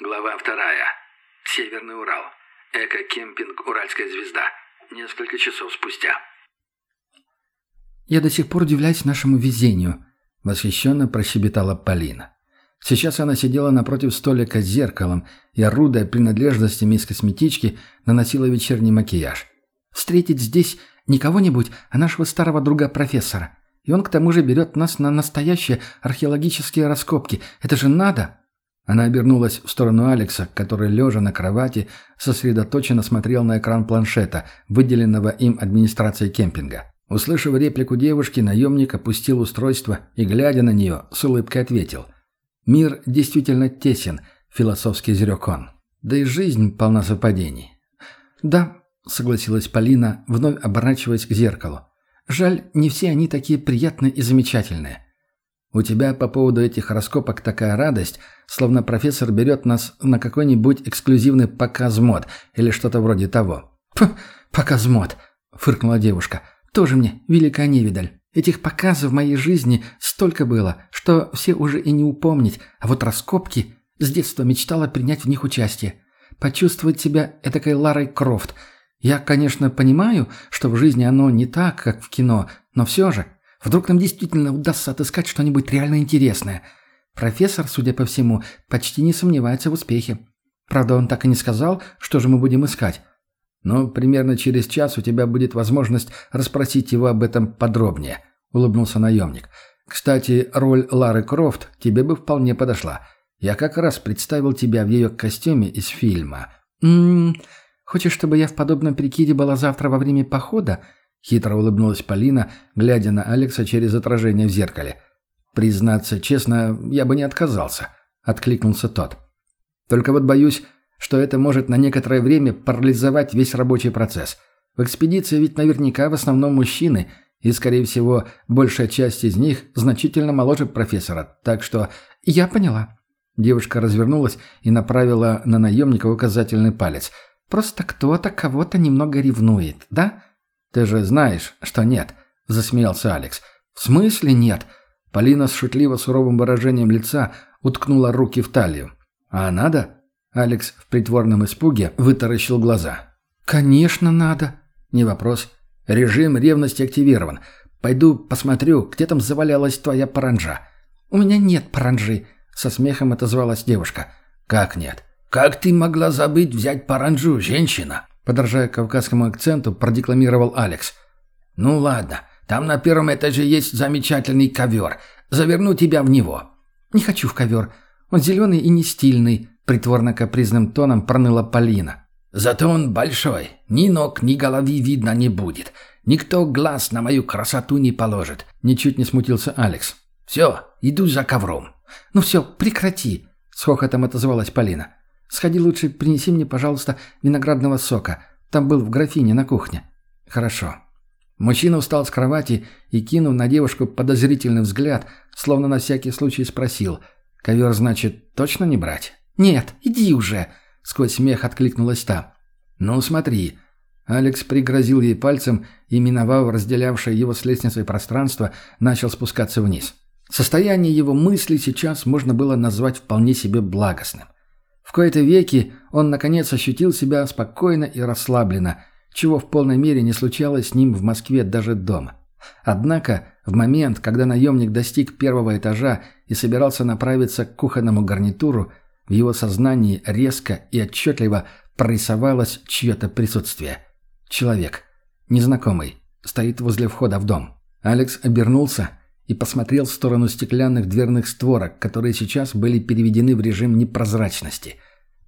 Глава вторая. Северный Урал. Эко-кемпинг «Уральская звезда». Несколько часов спустя. «Я до сих пор удивляюсь нашему везению», — восхищенно прощебетала Полина. Сейчас она сидела напротив столика с зеркалом и, орудая принадлежностями из косметички, наносила вечерний макияж. «Встретить здесь не кого-нибудь, а нашего старого друга-профессора. И он к тому же берет нас на настоящие археологические раскопки. Это же надо!» Она обернулась в сторону Алекса, который, лежа на кровати, сосредоточенно смотрел на экран планшета, выделенного им администрацией кемпинга. Услышав реплику девушки, наемник опустил устройство и, глядя на нее, с улыбкой ответил. «Мир действительно тесен», — философский изрек он. «Да и жизнь полна совпадений». «Да», — согласилась Полина, вновь оборачиваясь к зеркалу. «Жаль, не все они такие приятные и замечательные. У тебя по поводу этих раскопок такая радость, словно профессор берет нас на какой-нибудь эксклюзивный показ мод или что-то вроде того». «Показ мод», — фыркнула девушка. «Тоже мне великая невидаль. Этих показов в моей жизни столько было, что все уже и не упомнить, а вот раскопки с детства мечтала принять в них участие. Почувствовать себя этакой Ларой Крофт. Я, конечно, понимаю, что в жизни оно не так, как в кино, но все же, вдруг нам действительно удастся отыскать что-нибудь реально интересное. Профессор, судя по всему, почти не сомневается в успехе. Правда, он так и не сказал, что же мы будем искать. Но примерно через час у тебя будет возможность расспросить его об этом подробнее», — улыбнулся наемник. «Кстати, роль Лары Крофт тебе бы вполне подошла. Я как раз представил тебя в ее костюме из фильма». «М-м, хочешь, чтобы я в подобном прикиде была завтра во время похода?» — хитро улыбнулась Полина, глядя на Алекса через отражение в зеркале. «Признаться честно, я бы не отказался», — откликнулся тот. «Только вот боюсь, что это может на некоторое время парализовать весь рабочий процесс. В экспедиции ведь наверняка в основном мужчины, и, скорее всего, большая часть из них значительно моложе профессора, так что я поняла. Девушка развернулась и направила на наемника указательный палец. «Просто кто-то кого-то немного ревнует, да?» «Ты же знаешь, что нет», — засмеялся Алекс. «В смысле нет?» Полина с шутливо суровым выражением лица уткнула руки в талию. «А надо?» Алекс в притворном испуге вытаращил глаза. «Конечно надо». «Не вопрос. Режим ревности активирован. Пойду посмотрю, где там завалялась твоя паранжа». «У меня нет паранжи», — со смехом отозвалась девушка. «Как нет?» «Как ты могла забыть взять паранжу, женщина?» Подражая кавказскому акценту, продекламировал Алекс. «Ну ладно, там на первом этаже есть замечательный ковер. Заверну тебя в него». «Не хочу в ковер. Он зеленый и не стильный», Притворно-капризным тоном проныла Полина. «Зато он большой. Ни ног, ни головы видно не будет. Никто глаз на мою красоту не положит». Ничуть не смутился Алекс. «Все, иду за ковром». «Ну все, прекрати», — с хохотом отозвалась Полина. «Сходи лучше, принеси мне, пожалуйста, виноградного сока. Там был в графине на кухне». «Хорошо». Мужчина устал с кровати и, кинув на девушку подозрительный взгляд, словно на всякий случай спросил, «Ковер, значит, точно не брать?» «Нет, иди уже!» — сквозь смех откликнулась та. «Ну, смотри». Алекс пригрозил ей пальцем и, миновав разделявшее его с лестницей пространство, начал спускаться вниз. Состояние его мыслей сейчас можно было назвать вполне себе благостным. Кои-то веки он, наконец, ощутил себя спокойно и расслабленно, чего в полной мере не случалось с ним в Москве даже дома. Однако, в момент, когда наемник достиг первого этажа и собирался направиться к кухонному гарнитуру, в его сознании резко и отчетливо прорисовалось чье-то присутствие. Человек, незнакомый, стоит возле входа в дом. Алекс обернулся и посмотрел в сторону стеклянных дверных створок, которые сейчас были переведены в режим непрозрачности.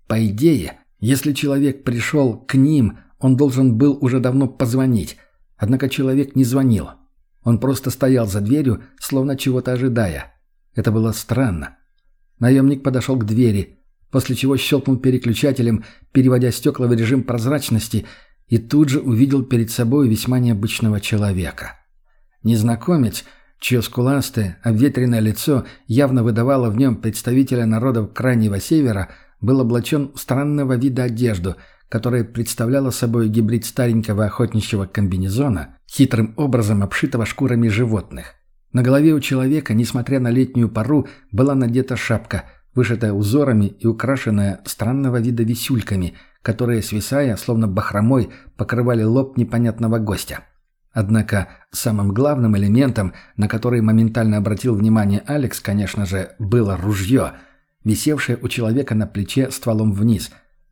По идее, если человек пришел к ним, он должен был уже давно позвонить. Однако человек не звонил. Он просто стоял за дверью, словно чего-то ожидая. Это было странно. Наемник подошел к двери, после чего щелкнул переключателем, переводя стекла в режим прозрачности, и тут же увидел перед собой весьма необычного человека. Незнакомец, чье скуластое, обветренное лицо явно выдавало в нем представителя народов Крайнего Севера, был облачен в странного вида одежду, которая представляла собой гибрид старенького охотничьего комбинезона, хитрым образом обшитого шкурами животных. На голове у человека, несмотря на летнюю пару, была надета шапка, вышитая узорами и украшенная странного вида висюльками, которые, свисая, словно бахромой, покрывали лоб непонятного гостя. Однако самым главным элементом, на который моментально обратил внимание Алекс, конечно же, было ружье, висевшее у человека на плече стволом вниз.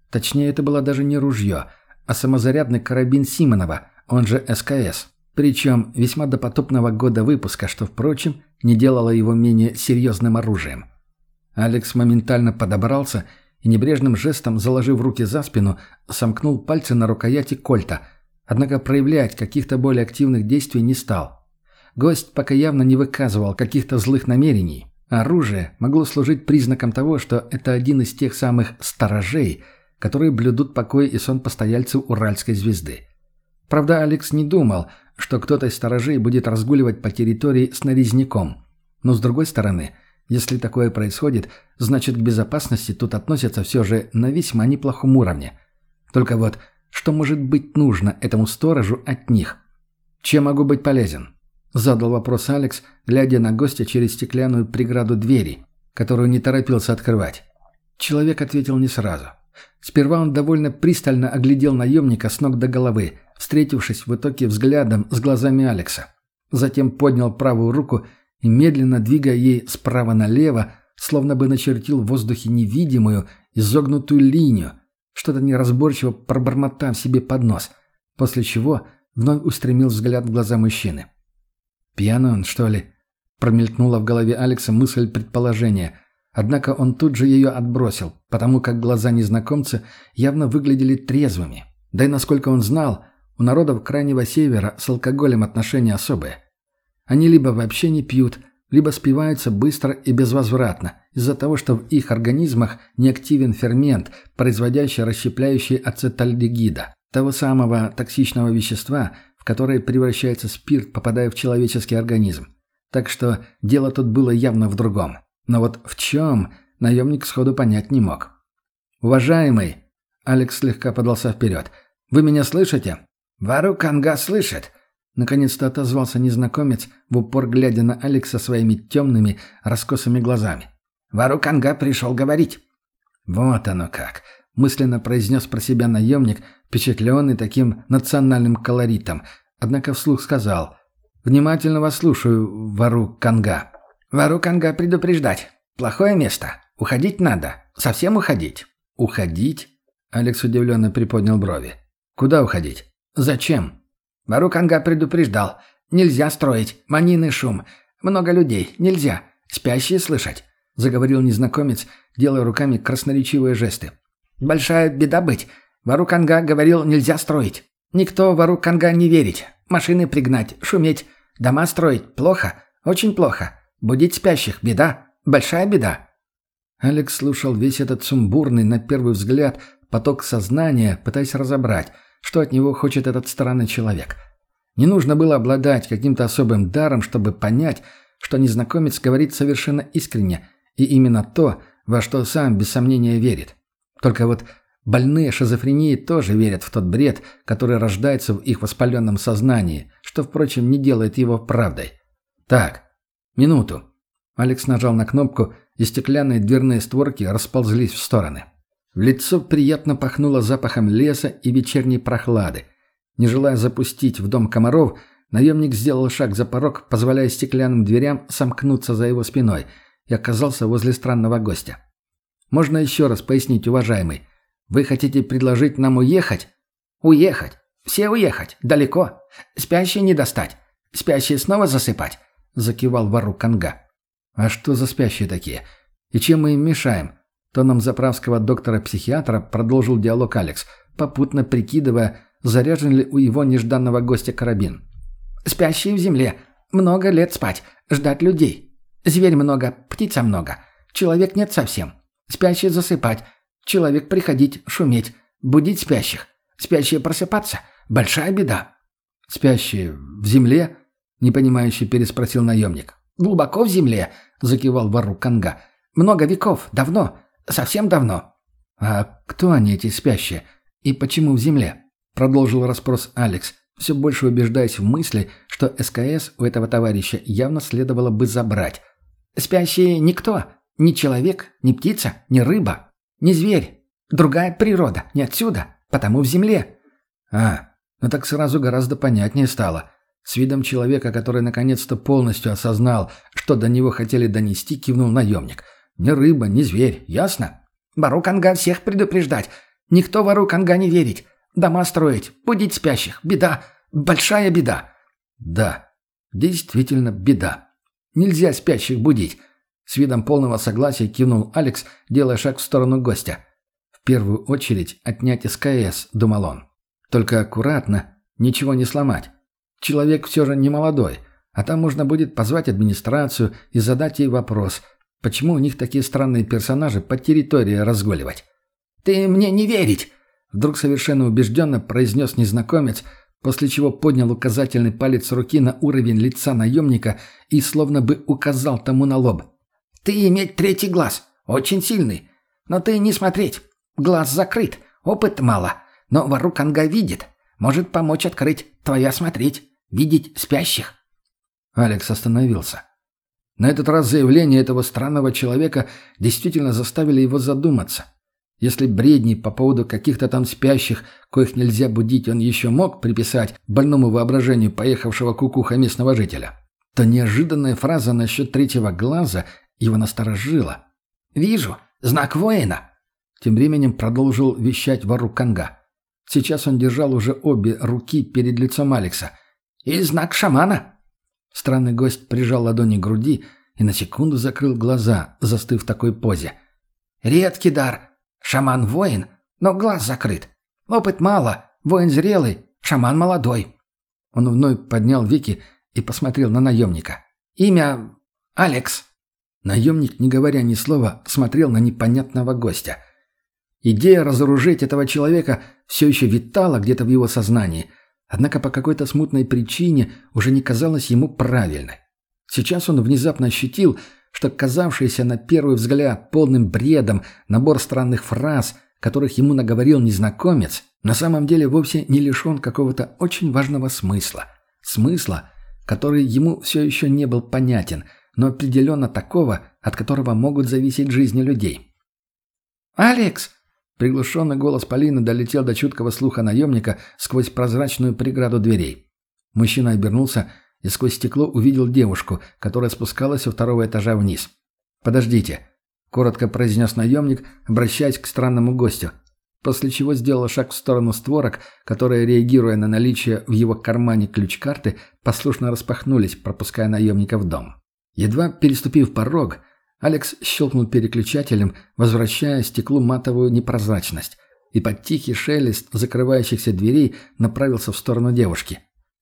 Точнее, это было даже не ружье, а самозарядный карабин Симонова, он же СКС. Причем весьма допотопного года выпуска, что, впрочем, не делало его менее серьезным оружием. Алекс моментально подобрался и небрежным жестом, заложив руки за спину, сомкнул пальцы на рукояти кольта – Однако проявлять каких-то более активных действий не стал. Гость пока явно не выказывал каких-то злых намерений. оружие могло служить признаком того, что это один из тех самых «сторожей», которые блюдут покой и сон постояльцев Уральской звезды. Правда, Алекс не думал, что кто-то из сторожей будет разгуливать по территории с нарезняком. Но с другой стороны, если такое происходит, значит к безопасности тут относятся все же на весьма неплохом уровне. Только вот что может быть нужно этому сторожу от них? Чем могу быть полезен? Задал вопрос Алекс, глядя на гостя через стеклянную преграду двери, которую не торопился открывать. Человек ответил не сразу. Сперва он довольно пристально оглядел наемника с ног до головы, встретившись в итоге взглядом с глазами Алекса. Затем поднял правую руку и, медленно двигая ей справа налево, словно бы начертил в воздухе невидимую, изогнутую линию – что-то неразборчиво пробормотав себе под нос, после чего вновь устремил взгляд в глаза мужчины. «Пьяный он, что ли?» Промелькнула в голове Алекса мысль предположения, однако он тут же ее отбросил, потому как глаза незнакомца явно выглядели трезвыми. Да и насколько он знал, у народов Крайнего Севера с алкоголем отношения особые. Они либо вообще не пьют, либо спиваются быстро и безвозвратно, из-за того, что в их организмах неактивен фермент, производящий расщепляющий ацетальдегида, того самого токсичного вещества, в которое превращается спирт, попадая в человеческий организм. Так что дело тут было явно в другом. Но вот в чем, наемник сходу понять не мог. «Уважаемый!» Алекс слегка подался вперед. «Вы меня слышите?» «Вару Канга слышит!» Наконец-то отозвался незнакомец, в упор глядя на Алекса своими темными, раскосыми глазами. «Варуканга пришел говорить». «Вот оно как!» — мысленно произнес про себя наемник, впечатленный таким национальным колоритом, однако вслух сказал «Внимательно вас слушаю, Варуканга». «Варуканга предупреждать. Плохое место. Уходить надо. Совсем уходить». «Уходить?» — Алекс удивленно приподнял брови. «Куда уходить? Зачем?» Баруканга предупреждал. Нельзя строить. Манины шум. Много людей. Нельзя. Спящие слышать. Заговорил незнакомец, делая руками красноречивые жесты. Большая беда быть. Варуканга говорил, нельзя строить. Никто Варуканга не верить. Машины пригнать, шуметь. Дома строить. Плохо. Очень плохо. Будить спящих. Беда. Большая беда. Алекс слушал весь этот сумбурный, на первый взгляд, поток сознания, пытаясь разобрать, что от него хочет этот странный человек. Не нужно было обладать каким-то особым даром, чтобы понять, что незнакомец говорит совершенно искренне, и именно то, во что сам без сомнения верит. Только вот больные шизофренией тоже верят в тот бред, который рождается в их воспаленном сознании, что, впрочем, не делает его правдой. «Так, минуту». Алекс нажал на кнопку, и стеклянные дверные створки расползлись в стороны. В лицо приятно пахнуло запахом леса и вечерней прохлады. Не желая запустить в дом комаров, наемник сделал шаг за порог, позволяя стеклянным дверям сомкнуться за его спиной, и оказался возле странного гостя. «Можно еще раз пояснить, уважаемый? Вы хотите предложить нам уехать?» «Уехать. Все уехать. Далеко. Спящие не достать. Спящие снова засыпать», — закивал вору Канга. «А что за спящие такие? И чем мы им мешаем?» Тоном заправского доктора-психиатра продолжил диалог Алекс, попутно прикидывая, заряжен ли у его нежданного гостя карабин. «Спящие в земле. Много лет спать. Ждать людей. Зверь много, птица много. Человек нет совсем. Спящие засыпать. Человек приходить, шуметь. Будить спящих. Спящие просыпаться. Большая беда». «Спящие в земле?» — непонимающе переспросил наемник. «Глубоко в земле», — закивал вору Канга. «Много веков, давно. Совсем давно». «А кто они, эти спящие? И почему в земле?» Продолжил расспрос Алекс, все больше убеждаясь в мысли, что СКС у этого товарища явно следовало бы забрать. «Спящие никто. Не человек, не птица, не рыба, не зверь. Другая природа, не отсюда, потому в земле». «А, ну так сразу гораздо понятнее стало». С видом человека, который наконец-то полностью осознал, что до него хотели донести, кивнул наемник. «Ни рыба, ни зверь, ясно?» «Бару Канга всех предупреждать. Никто вору Канга не верить. Дома строить, будить спящих. Беда, большая беда». «Да, действительно беда. Нельзя спящих будить». С видом полного согласия кивнул Алекс, делая шаг в сторону гостя. «В первую очередь отнять СКС», — думал он. «Только аккуратно, ничего не сломать. Человек все же не молодой, а там можно будет позвать администрацию и задать ей вопрос, почему у них такие странные персонажи по территории разгуливать. «Ты мне не верить!» Вдруг совершенно убежденно произнес незнакомец, после чего поднял указательный палец руки на уровень лица наемника и словно бы указал тому на лоб. «Ты иметь третий глаз, очень сильный, но ты не смотреть. Глаз закрыт, опыт мало, но Варуканга видит, может помочь открыть, твоя смотреть. Видеть спящих?» Алекс остановился. На этот раз заявление этого странного человека действительно заставили его задуматься. Если бредни по поводу каких-то там спящих, коих нельзя будить, он еще мог приписать больному воображению поехавшего кукуха местного жителя, то неожиданная фраза насчет третьего глаза его насторожила. «Вижу. Знак воина!» Тем временем продолжил вещать вору Канга. Сейчас он держал уже обе руки перед лицом Алекса – «И знак шамана!» Странный гость прижал ладони к груди и на секунду закрыл глаза, застыв в такой позе. «Редкий дар. Шаман-воин, но глаз закрыт. Опыт мало, воин зрелый, шаман молодой». Он вновь поднял веки и посмотрел на наемника. «Имя... Алекс». Наемник, не говоря ни слова, смотрел на непонятного гостя. Идея разоружить этого человека все еще витала где-то в его сознании – однако по какой-то смутной причине уже не казалась ему правильной. Сейчас он внезапно ощутил, что казавшийся на первый взгляд полным бредом набор странных фраз, которых ему наговорил незнакомец, на самом деле вовсе не лишен какого-то очень важного смысла. Смысла, который ему все еще не был понятен, но определенно такого, от которого могут зависеть жизни людей. «Алекс!» Приглушенный голос Полины долетел до чуткого слуха наемника сквозь прозрачную преграду дверей. Мужчина обернулся и сквозь стекло увидел девушку, которая спускалась со второго этажа вниз. «Подождите», — коротко произнес наемник, обращаясь к странному гостю, после чего сделал шаг в сторону створок, которые, реагируя на наличие в его кармане ключ-карты, послушно распахнулись, пропуская наемника в дом. Едва переступив порог, Алекс щелкнул переключателем, возвращая стеклу матовую непрозрачность, и под тихий шелест закрывающихся дверей направился в сторону девушки.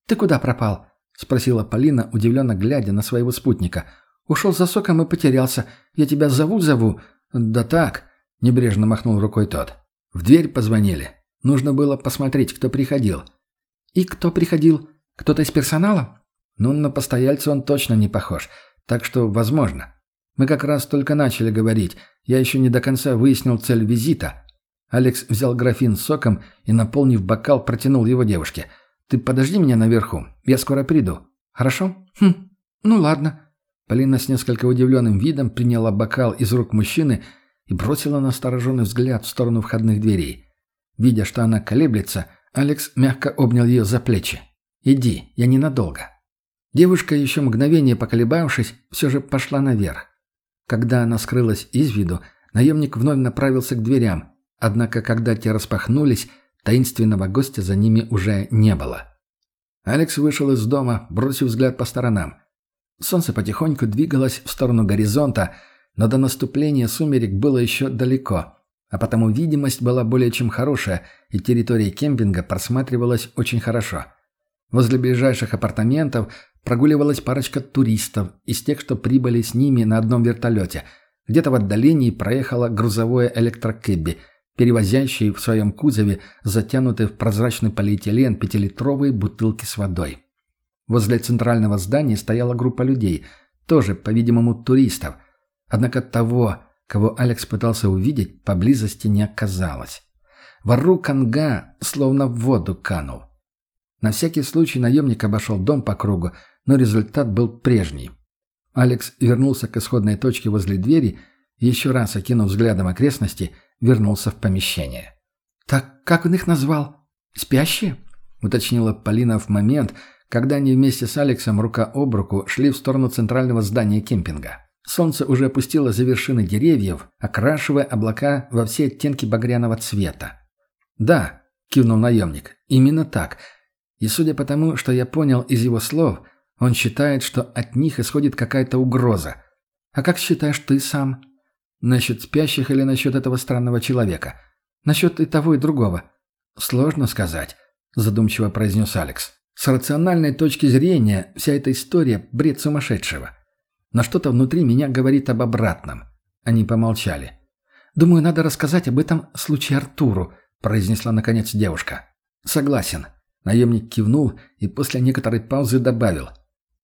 «Ты куда пропал?» — спросила Полина, удивленно глядя на своего спутника. «Ушел за соком и потерялся. Я тебя зову-зову». «Да так», — небрежно махнул рукой тот. «В дверь позвонили. Нужно было посмотреть, кто приходил». «И кто приходил? Кто-то из персонала?» «Ну, на постояльца он точно не похож, так что возможно». Мы как раз только начали говорить. Я еще не до конца выяснил цель визита. Алекс взял графин с соком и, наполнив бокал, протянул его девушке. «Ты подожди меня наверху. Я скоро приду. Хорошо?» «Хм, ну ладно». Полина с несколько удивленным видом приняла бокал из рук мужчины и бросила настороженный взгляд в сторону входных дверей. Видя, что она колеблется, Алекс мягко обнял ее за плечи. «Иди, я ненадолго». Девушка, еще мгновение поколебавшись, все же пошла наверх. Когда она скрылась из виду, наемник вновь направился к дверям, однако когда те распахнулись, таинственного гостя за ними уже не было. Алекс вышел из дома, бросив взгляд по сторонам. Солнце потихоньку двигалось в сторону горизонта, но до наступления сумерек было еще далеко, а потому видимость была более чем хорошая, и территория кемпинга просматривалась очень хорошо. Возле ближайших апартаментов прогуливалась парочка туристов из тех, что прибыли с ними на одном вертолете. Где-то в отдалении проехала грузовое электрокэбби, перевозящее в своем кузове затянутые в прозрачный полиэтилен пятилитровые бутылки с водой. Возле центрального здания стояла группа людей, тоже, по-видимому, туристов. Однако того, кого Алекс пытался увидеть, поблизости не оказалось. Вару Канга словно в воду канул. На всякий случай наемник обошел дом по кругу, но результат был прежний. Алекс вернулся к исходной точке возле двери Еще раз окинув взглядом окрестности, вернулся в помещение. «Так как он их назвал? Спящие?» — уточнила Полина в момент, когда они вместе с Алексом рука об руку шли в сторону центрального здания кемпинга. Солнце уже опустило за вершины деревьев, окрашивая облака во все оттенки багряного цвета. «Да», — кивнул наемник, — «именно так. И судя по тому, что я понял из его слов, он считает, что от них исходит какая-то угроза. А как считаешь ты сам? Насчет спящих или насчет этого странного человека? Насчет и того, и другого. Сложно сказать, задумчиво произнес Алекс. С рациональной точки зрения вся эта история – бред сумасшедшего. Но что-то внутри меня говорит об обратном. Они помолчали. «Думаю, надо рассказать об этом случае Артуру», – произнесла наконец девушка. «Согласен». Наемник кивнул и после некоторой паузы добавил.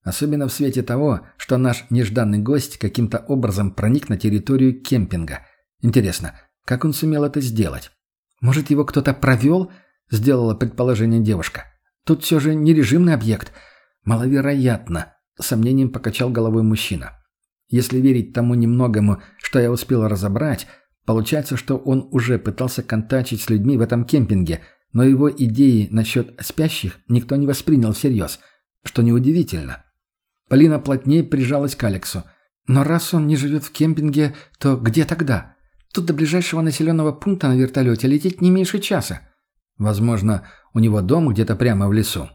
«Особенно в свете того, что наш нежданный гость каким-то образом проник на территорию кемпинга. Интересно, как он сумел это сделать? Может, его кто-то провел?» – сделала предположение девушка. Тут все же не режимный объект. Маловероятно, сомнением покачал головой мужчина. Если верить тому немногому, что я успел разобрать, получается, что он уже пытался контачить с людьми в этом кемпинге, но его идеи насчет спящих никто не воспринял всерьез, что неудивительно. Полина плотнее прижалась к Алексу. Но раз он не живет в кемпинге, то где тогда? Тут до ближайшего населенного пункта на вертолете лететь не меньше часа. Возможно, у него дом где-то прямо в лесу.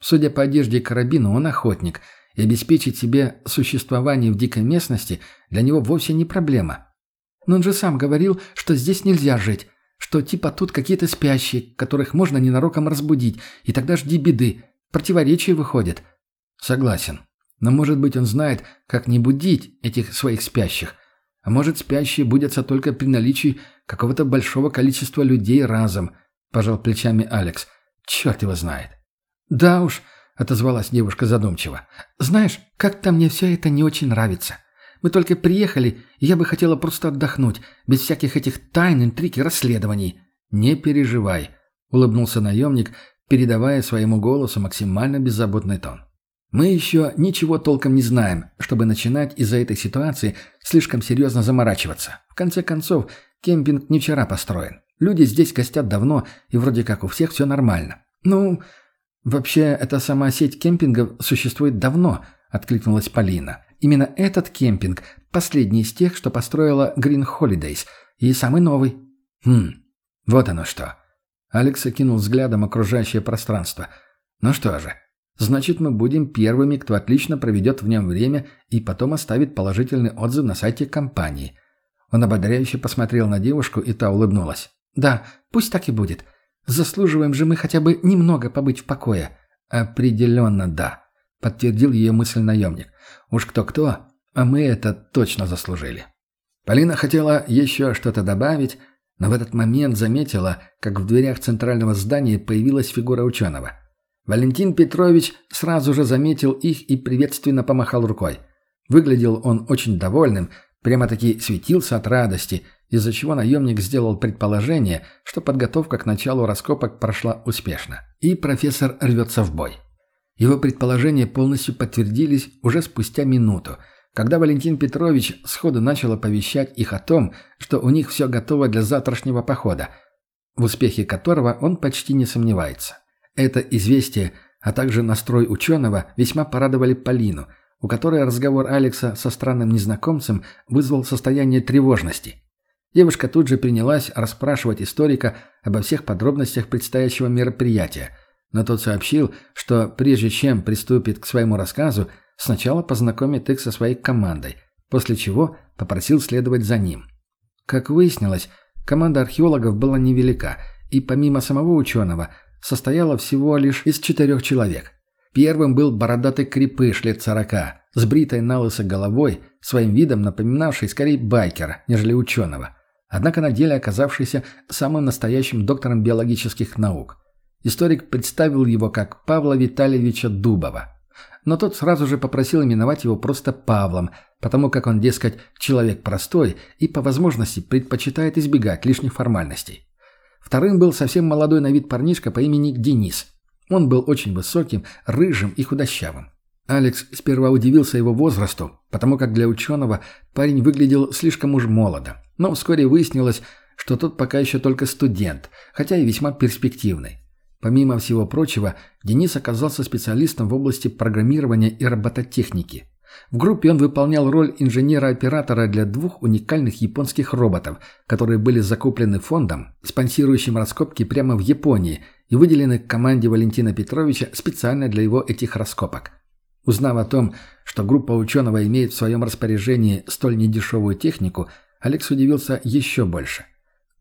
Судя по одежде и карабину, он охотник, и обеспечить себе существование в дикой местности для него вовсе не проблема. Но он же сам говорил, что здесь нельзя жить, что типа тут какие-то спящие, которых можно ненароком разбудить, и тогда жди беды. Противоречие выходит. Согласен. Но может быть он знает, как не будить этих своих спящих. А может спящие будятся только при наличии какого-то большого количества людей разом – пожал плечами Алекс. «Черт его знает». «Да уж», — отозвалась девушка задумчиво. «Знаешь, как-то мне все это не очень нравится. Мы только приехали, и я бы хотела просто отдохнуть, без всяких этих тайн, интриг и расследований». «Не переживай», — улыбнулся наемник, передавая своему голосу максимально беззаботный тон. «Мы еще ничего толком не знаем, чтобы начинать из-за этой ситуации слишком серьезно заморачиваться. В конце концов, кемпинг не вчера построен. Люди здесь гостят давно, и вроде как у всех все нормально. Ну, вообще, эта сама сеть кемпингов существует давно, откликнулась Полина. Именно этот кемпинг – последний из тех, что построила Green Holidays, и самый новый. Хм, вот оно что. Алекс окинул взглядом окружающее пространство. Ну что же, значит, мы будем первыми, кто отлично проведет в нем время и потом оставит положительный отзыв на сайте компании. Он ободряюще посмотрел на девушку, и та улыбнулась. «Да, пусть так и будет. Заслуживаем же мы хотя бы немного побыть в покое». «Определенно да», — подтвердил ее мысль наемник. «Уж кто-кто, а мы это точно заслужили». Полина хотела еще что-то добавить, но в этот момент заметила, как в дверях центрального здания появилась фигура ученого. Валентин Петрович сразу же заметил их и приветственно помахал рукой. Выглядел он очень довольным, прямо-таки светился от радости, из-за чего наемник сделал предположение, что подготовка к началу раскопок прошла успешно. И профессор рвется в бой. Его предположения полностью подтвердились уже спустя минуту, когда Валентин Петрович сходу начал оповещать их о том, что у них все готово для завтрашнего похода, в успехе которого он почти не сомневается. Это известие, а также настрой ученого весьма порадовали Полину, у которой разговор Алекса со странным незнакомцем вызвал состояние тревожности – Девушка тут же принялась расспрашивать историка обо всех подробностях предстоящего мероприятия, но тот сообщил, что прежде чем приступит к своему рассказу, сначала познакомит их со своей командой, после чего попросил следовать за ним. Как выяснилось, команда археологов была невелика и помимо самого ученого состояла всего лишь из четырех человек. Первым был бородатый крепыш лет сорока, с бритой налысо головой, своим видом напоминавший скорее байкера, нежели ученого – однако на деле оказавшийся самым настоящим доктором биологических наук. Историк представил его как Павла Витальевича Дубова. Но тот сразу же попросил именовать его просто Павлом, потому как он, дескать, человек простой и по возможности предпочитает избегать лишних формальностей. Вторым был совсем молодой на вид парнишка по имени Денис. Он был очень высоким, рыжим и худощавым. Алекс сперва удивился его возрасту, потому как для ученого парень выглядел слишком уж молодо. Но вскоре выяснилось, что тот пока еще только студент, хотя и весьма перспективный. Помимо всего прочего, Денис оказался специалистом в области программирования и робототехники. В группе он выполнял роль инженера-оператора для двух уникальных японских роботов, которые были закуплены фондом, спонсирующим раскопки прямо в Японии и выделены команде Валентина Петровича специально для его этих раскопок. Узнав о том, что группа ученого имеет в своем распоряжении столь недешевую технику, Алекс удивился еще больше.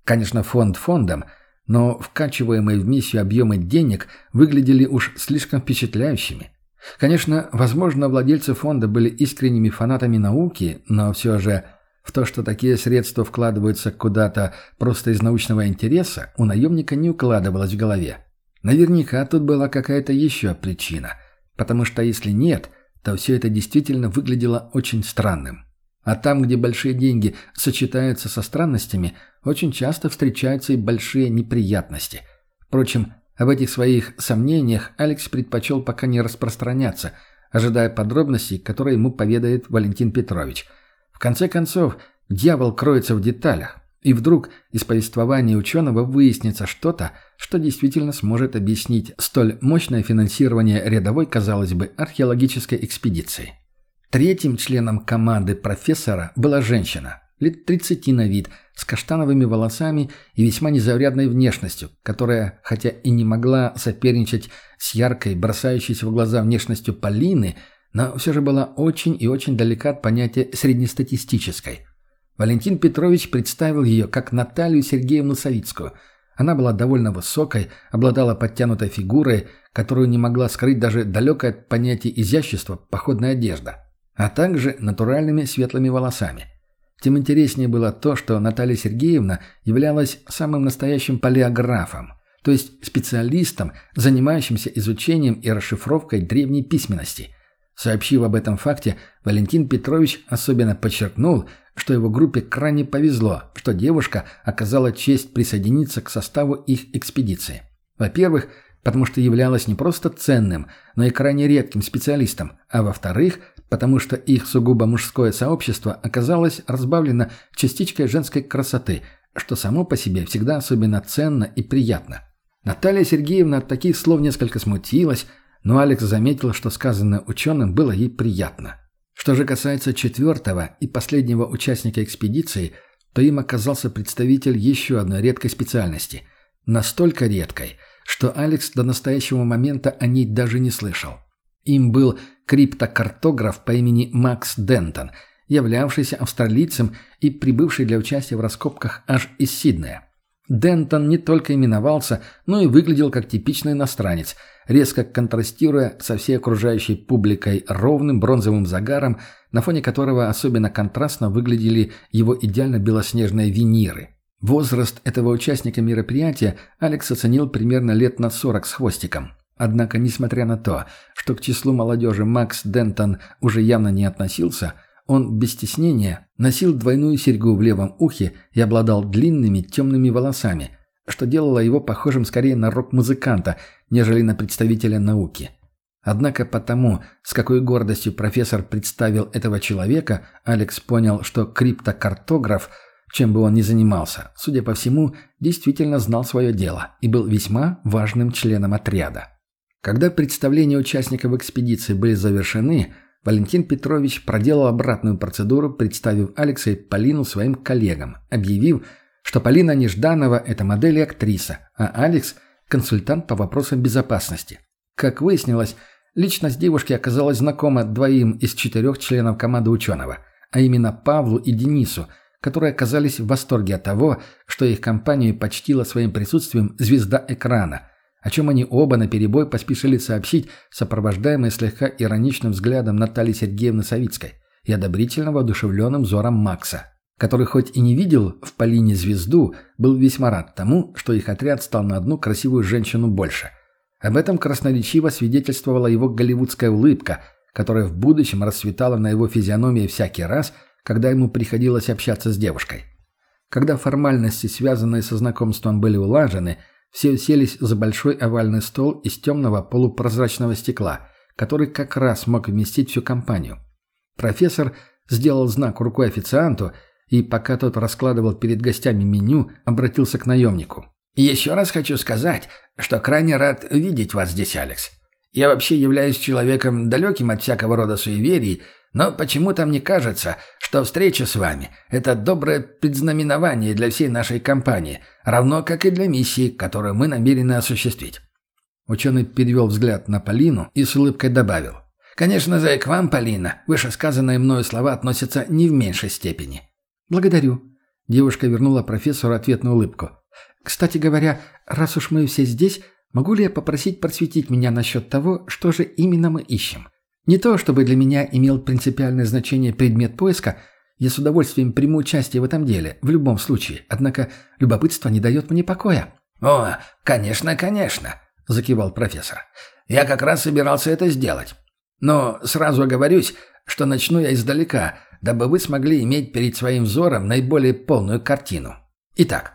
Конечно, фонд фондом, но вкачиваемые в миссию объемы денег выглядели уж слишком впечатляющими. Конечно, возможно, владельцы фонда были искренними фанатами науки, но все же в то, что такие средства вкладываются куда-то просто из научного интереса, у наемника не укладывалось в голове. Наверняка тут была какая-то еще причина, потому что если нет, то все это действительно выглядело очень странным. А там, где большие деньги сочетаются со странностями, очень часто встречаются и большие неприятности. Впрочем, об этих своих сомнениях Алекс предпочел пока не распространяться, ожидая подробностей, которые ему поведает Валентин Петрович. В конце концов, дьявол кроется в деталях, и вдруг из повествования ученого выяснится что-то, что действительно сможет объяснить столь мощное финансирование рядовой, казалось бы, археологической экспедиции. Третьим членом команды профессора была женщина, лет 30 на вид, с каштановыми волосами и весьма незаурядной внешностью, которая, хотя и не могла соперничать с яркой, бросающейся в глаза внешностью Полины, но все же была очень и очень далека от понятия среднестатистической. Валентин Петрович представил ее как Наталью Сергеевну Савицкую. Она была довольно высокой, обладала подтянутой фигурой, которую не могла скрыть даже далекое от понятия изящества походная одежда, а также натуральными светлыми волосами. Тем интереснее было то, что Наталья Сергеевна являлась самым настоящим полиографом, то есть специалистом, занимающимся изучением и расшифровкой древней письменности. Сообщив об этом факте, Валентин Петрович особенно подчеркнул, что его группе крайне повезло, что девушка оказала честь присоединиться к составу их экспедиции. Во-первых, потому что являлась не просто ценным, но и крайне редким специалистом, а во-вторых – потому что их сугубо мужское сообщество оказалось разбавлено частичкой женской красоты, что само по себе всегда особенно ценно и приятно. Наталья Сергеевна от таких слов несколько смутилась, но Алекс заметил, что сказанное ученым было ей приятно. Что же касается четвертого и последнего участника экспедиции, то им оказался представитель еще одной редкой специальности. Настолько редкой, что Алекс до настоящего момента о ней даже не слышал. Им был криптокартограф по имени Макс Дентон, являвшийся австралийцем и прибывший для участия в раскопках аж из Сиднея. Дентон не только именовался, но и выглядел как типичный иностранец, резко контрастируя со всей окружающей публикой ровным бронзовым загаром, на фоне которого особенно контрастно выглядели его идеально белоснежные виниры. Возраст этого участника мероприятия Алекс оценил примерно лет на 40 с хвостиком. Однако, несмотря на то, что к числу молодежи Макс Дентон уже явно не относился, он без стеснения носил двойную серьгу в левом ухе и обладал длинными темными волосами, что делало его похожим скорее на рок-музыканта, нежели на представителя науки. Однако потому, с какой гордостью профессор представил этого человека, Алекс понял, что криптокартограф, чем бы он ни занимался, судя по всему, действительно знал свое дело и был весьма важным членом отряда. Когда представления участников экспедиции были завершены, Валентин Петрович проделал обратную процедуру, представив Алекса и Полину своим коллегам, объявив, что Полина Нежданова – это модель и актриса, а Алекс – консультант по вопросам безопасности. Как выяснилось, личность девушки оказалась знакома двоим из четырех членов команды ученого, а именно Павлу и Денису, которые оказались в восторге от того, что их компанию почтила своим присутствием звезда экрана – о чем они оба наперебой поспешили сообщить, сопровождаемые слегка ироничным взглядом Натальи Сергеевны Савицкой и одобрительно воодушевленным взором Макса, который хоть и не видел в Полине звезду, был весьма рад тому, что их отряд стал на одну красивую женщину больше. Об этом красноречиво свидетельствовала его голливудская улыбка, которая в будущем расцветала на его физиономии всякий раз, когда ему приходилось общаться с девушкой. Когда формальности, связанные со знакомством, были улажены – все уселись за большой овальный стол из темного полупрозрачного стекла, который как раз мог вместить всю компанию. Профессор сделал знак рукой официанту и, пока тот раскладывал перед гостями меню, обратился к наемнику. «Еще раз хочу сказать, что крайне рад видеть вас здесь, Алекс. Я вообще являюсь человеком далеким от всякого рода суеверий, но почему-то мне кажется, что встреча с вами – это доброе предзнаменование для всей нашей компании, равно как и для миссии, которую мы намерены осуществить». Ученый перевел взгляд на Полину и с улыбкой добавил. «Конечно же, и к вам, Полина, вышесказанные мною слова относятся не в меньшей степени». «Благодарю». Девушка вернула профессору ответную улыбку. «Кстати говоря, раз уж мы все здесь, могу ли я попросить просветить меня насчет того, что же именно мы ищем?» Не то, чтобы для меня имел принципиальное значение предмет поиска, я с удовольствием приму участие в этом деле, в любом случае, однако любопытство не дает мне покоя». «О, конечно, конечно», — закивал профессор. «Я как раз собирался это сделать. Но сразу оговорюсь, что начну я издалека, дабы вы смогли иметь перед своим взором наиболее полную картину. Итак,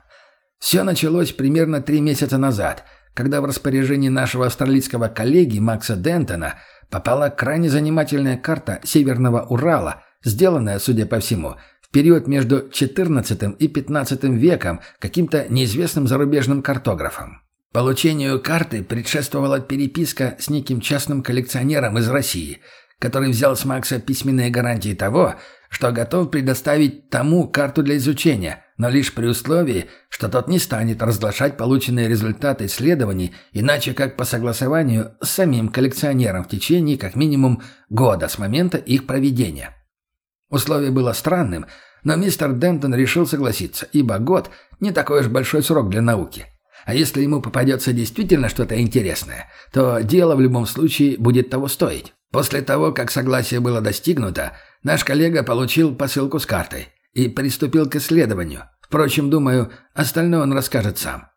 все началось примерно три месяца назад, когда в распоряжении нашего австралийского коллеги Макса Дентона — попала крайне занимательная карта Северного Урала, сделанная, судя по всему, в период между XIV и XV веком каким-то неизвестным зарубежным картографом. Получению карты предшествовала переписка с неким частным коллекционером из России, который взял с Макса письменные гарантии того, что готов предоставить тому карту для изучения, но лишь при условии, что тот не станет разглашать полученные результаты исследований, иначе как по согласованию с самим коллекционером в течение как минимум года с момента их проведения. Условие было странным, но мистер Дентон решил согласиться, ибо год – не такой уж большой срок для науки. А если ему попадется действительно что-то интересное, то дело в любом случае будет того стоить. После того, как согласие было достигнуто, наш коллега получил посылку с картой и приступил к исследованию. Впрочем, думаю, остальное он расскажет сам.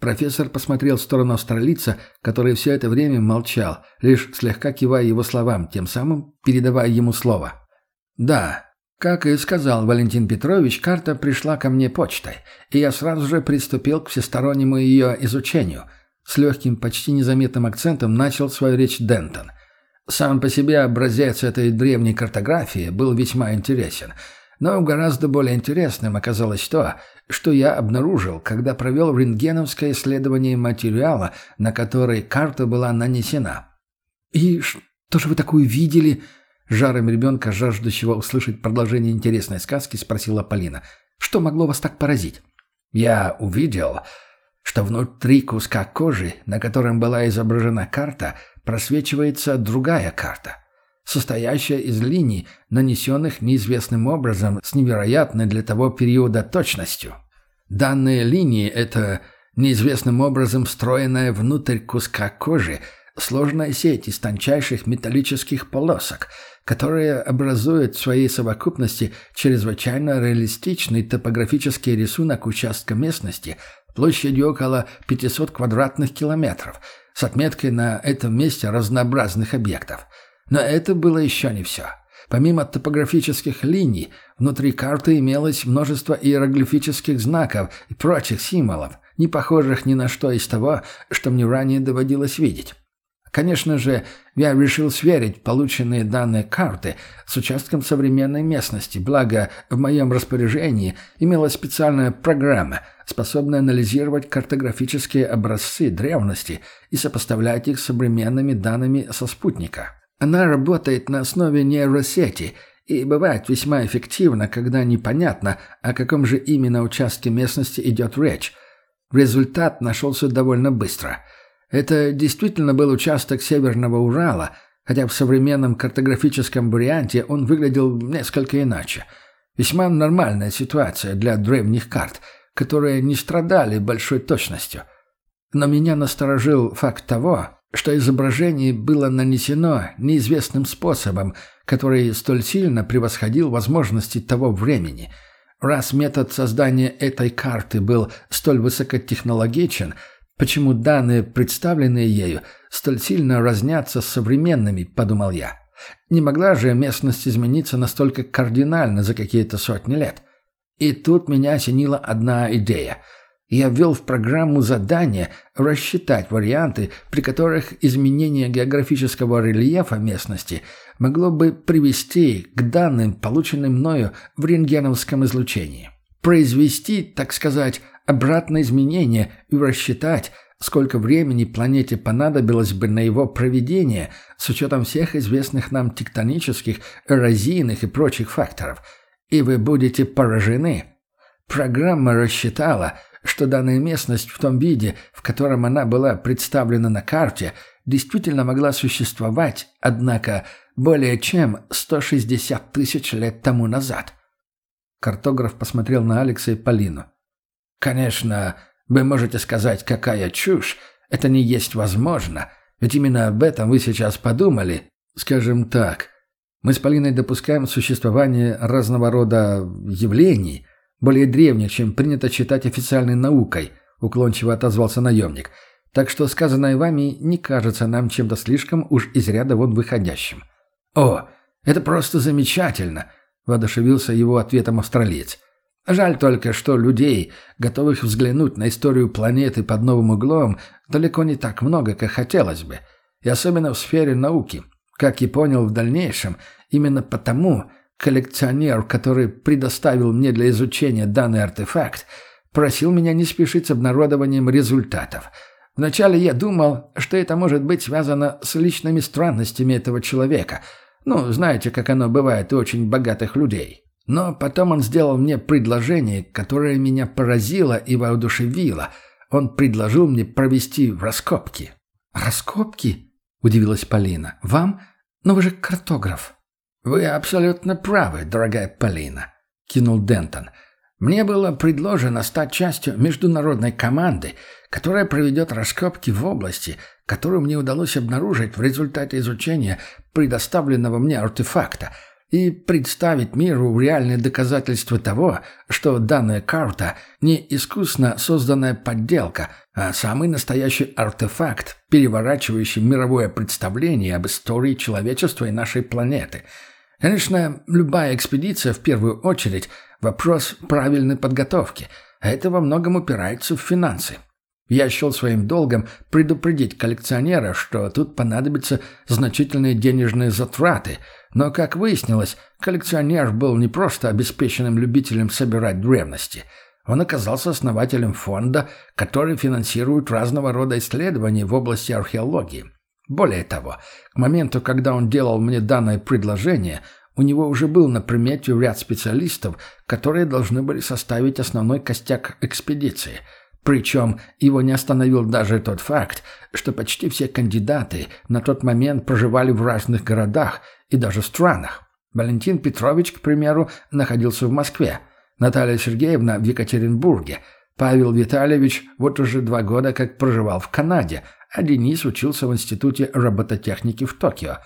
Профессор посмотрел в сторону австралийца, который все это время молчал, лишь слегка кивая его словам, тем самым передавая ему слово. «Да, как и сказал Валентин Петрович, карта пришла ко мне почтой, и я сразу же приступил к всестороннему ее изучению». С легким, почти незаметным акцентом начал свою речь Дентон – сам по себе образец этой древней картографии был весьма интересен, но гораздо более интересным оказалось то, что я обнаружил, когда провел рентгеновское исследование материала, на который карта была нанесена. «И что же вы такое видели?» Жаром ребенка, жаждущего услышать продолжение интересной сказки, спросила Полина. «Что могло вас так поразить?» «Я увидел, что внутри куска кожи, на котором была изображена карта, просвечивается другая карта, состоящая из линий, нанесенных неизвестным образом с невероятной для того периода точностью. Данные линии – это неизвестным образом встроенная внутрь куска кожи сложная сеть из тончайших металлических полосок, которые образуют в своей совокупности чрезвычайно реалистичный топографический рисунок участка местности – площадью около 500 квадратных километров, с отметкой на этом месте разнообразных объектов. Но это было еще не все. Помимо топографических линий, внутри карты имелось множество иероглифических знаков и прочих символов, не похожих ни на что из того, что мне ранее доводилось видеть. Конечно же, я решил сверить полученные данные карты с участком современной местности, благо в моем распоряжении имелась специальная программа, способная анализировать картографические образцы древности и сопоставлять их с современными данными со спутника. Она работает на основе нейросети и бывает весьма эффективна, когда непонятно, о каком же именно участке местности идет речь. Результат нашелся довольно быстро – это действительно был участок Северного Урала, хотя в современном картографическом варианте он выглядел несколько иначе. Весьма нормальная ситуация для древних карт, которые не страдали большой точностью. Но меня насторожил факт того, что изображение было нанесено неизвестным способом, который столь сильно превосходил возможности того времени. Раз метод создания этой карты был столь высокотехнологичен – Почему данные, представленные ею, столь сильно разнятся с современными, подумал я. Не могла же местность измениться настолько кардинально за какие-то сотни лет. И тут меня осенила одна идея. Я ввел в программу задание рассчитать варианты, при которых изменение географического рельефа местности могло бы привести к данным, полученным мною в рентгеновском излучении. Произвести, так сказать, обратное изменение и рассчитать, сколько времени планете понадобилось бы на его проведение с учетом всех известных нам тектонических, эрозийных и прочих факторов. И вы будете поражены. Программа рассчитала – что данная местность в том виде, в котором она была представлена на карте, действительно могла существовать, однако более чем 160 тысяч лет тому назад. Картограф посмотрел на Алекса и Полину. «Конечно, вы можете сказать, какая чушь. Это не есть возможно. Ведь именно об этом вы сейчас подумали. Скажем так, мы с Полиной допускаем существование разного рода явлений – более древних, чем принято считать официальной наукой», — уклончиво отозвался наемник. «Так что сказанное вами не кажется нам чем-то слишком уж из ряда вон выходящим». «О, это просто замечательно!» — воодушевился его ответом австралиец. «Жаль только, что людей, готовых взглянуть на историю планеты под новым углом, далеко не так много, как хотелось бы. И особенно в сфере науки. Как и понял в дальнейшем, именно потому Коллекционер, который предоставил мне для изучения данный артефакт, просил меня не спешить с обнародованием результатов. Вначале я думал, что это может быть связано с личными странностями этого человека. Ну, знаете, как оно бывает у очень богатых людей. Но потом он сделал мне предложение, которое меня поразило и воодушевило. Он предложил мне провести раскопки. «Раскопки?» – удивилась Полина. «Вам? Но вы же картограф». «Вы абсолютно правы, дорогая Полина», — кинул Дентон. «Мне было предложено стать частью международной команды, которая проведет раскопки в области, которую мне удалось обнаружить в результате изучения предоставленного мне артефакта, и представить миру реальные доказательства того, что данная карта не искусно созданная подделка, а самый настоящий артефакт, переворачивающий мировое представление об истории человечества и нашей планеты — Конечно, любая экспедиция в первую очередь – вопрос правильной подготовки, а это во многом упирается в финансы. Я счел своим долгом предупредить коллекционера, что тут понадобятся значительные денежные затраты, но, как выяснилось, коллекционер был не просто обеспеченным любителем собирать древности. Он оказался основателем фонда, который финансирует разного рода исследования в области археологии. Более того, к моменту, когда он делал мне данное предложение, у него уже был на примете ряд специалистов, которые должны были составить основной костяк экспедиции. Причем его не остановил даже тот факт, что почти все кандидаты на тот момент проживали в разных городах и даже странах. Валентин Петрович, к примеру, находился в Москве, Наталья Сергеевна в Екатеринбурге, Павел Витальевич вот уже два года как проживал в Канаде, а Денис учился в Институте робототехники в Токио.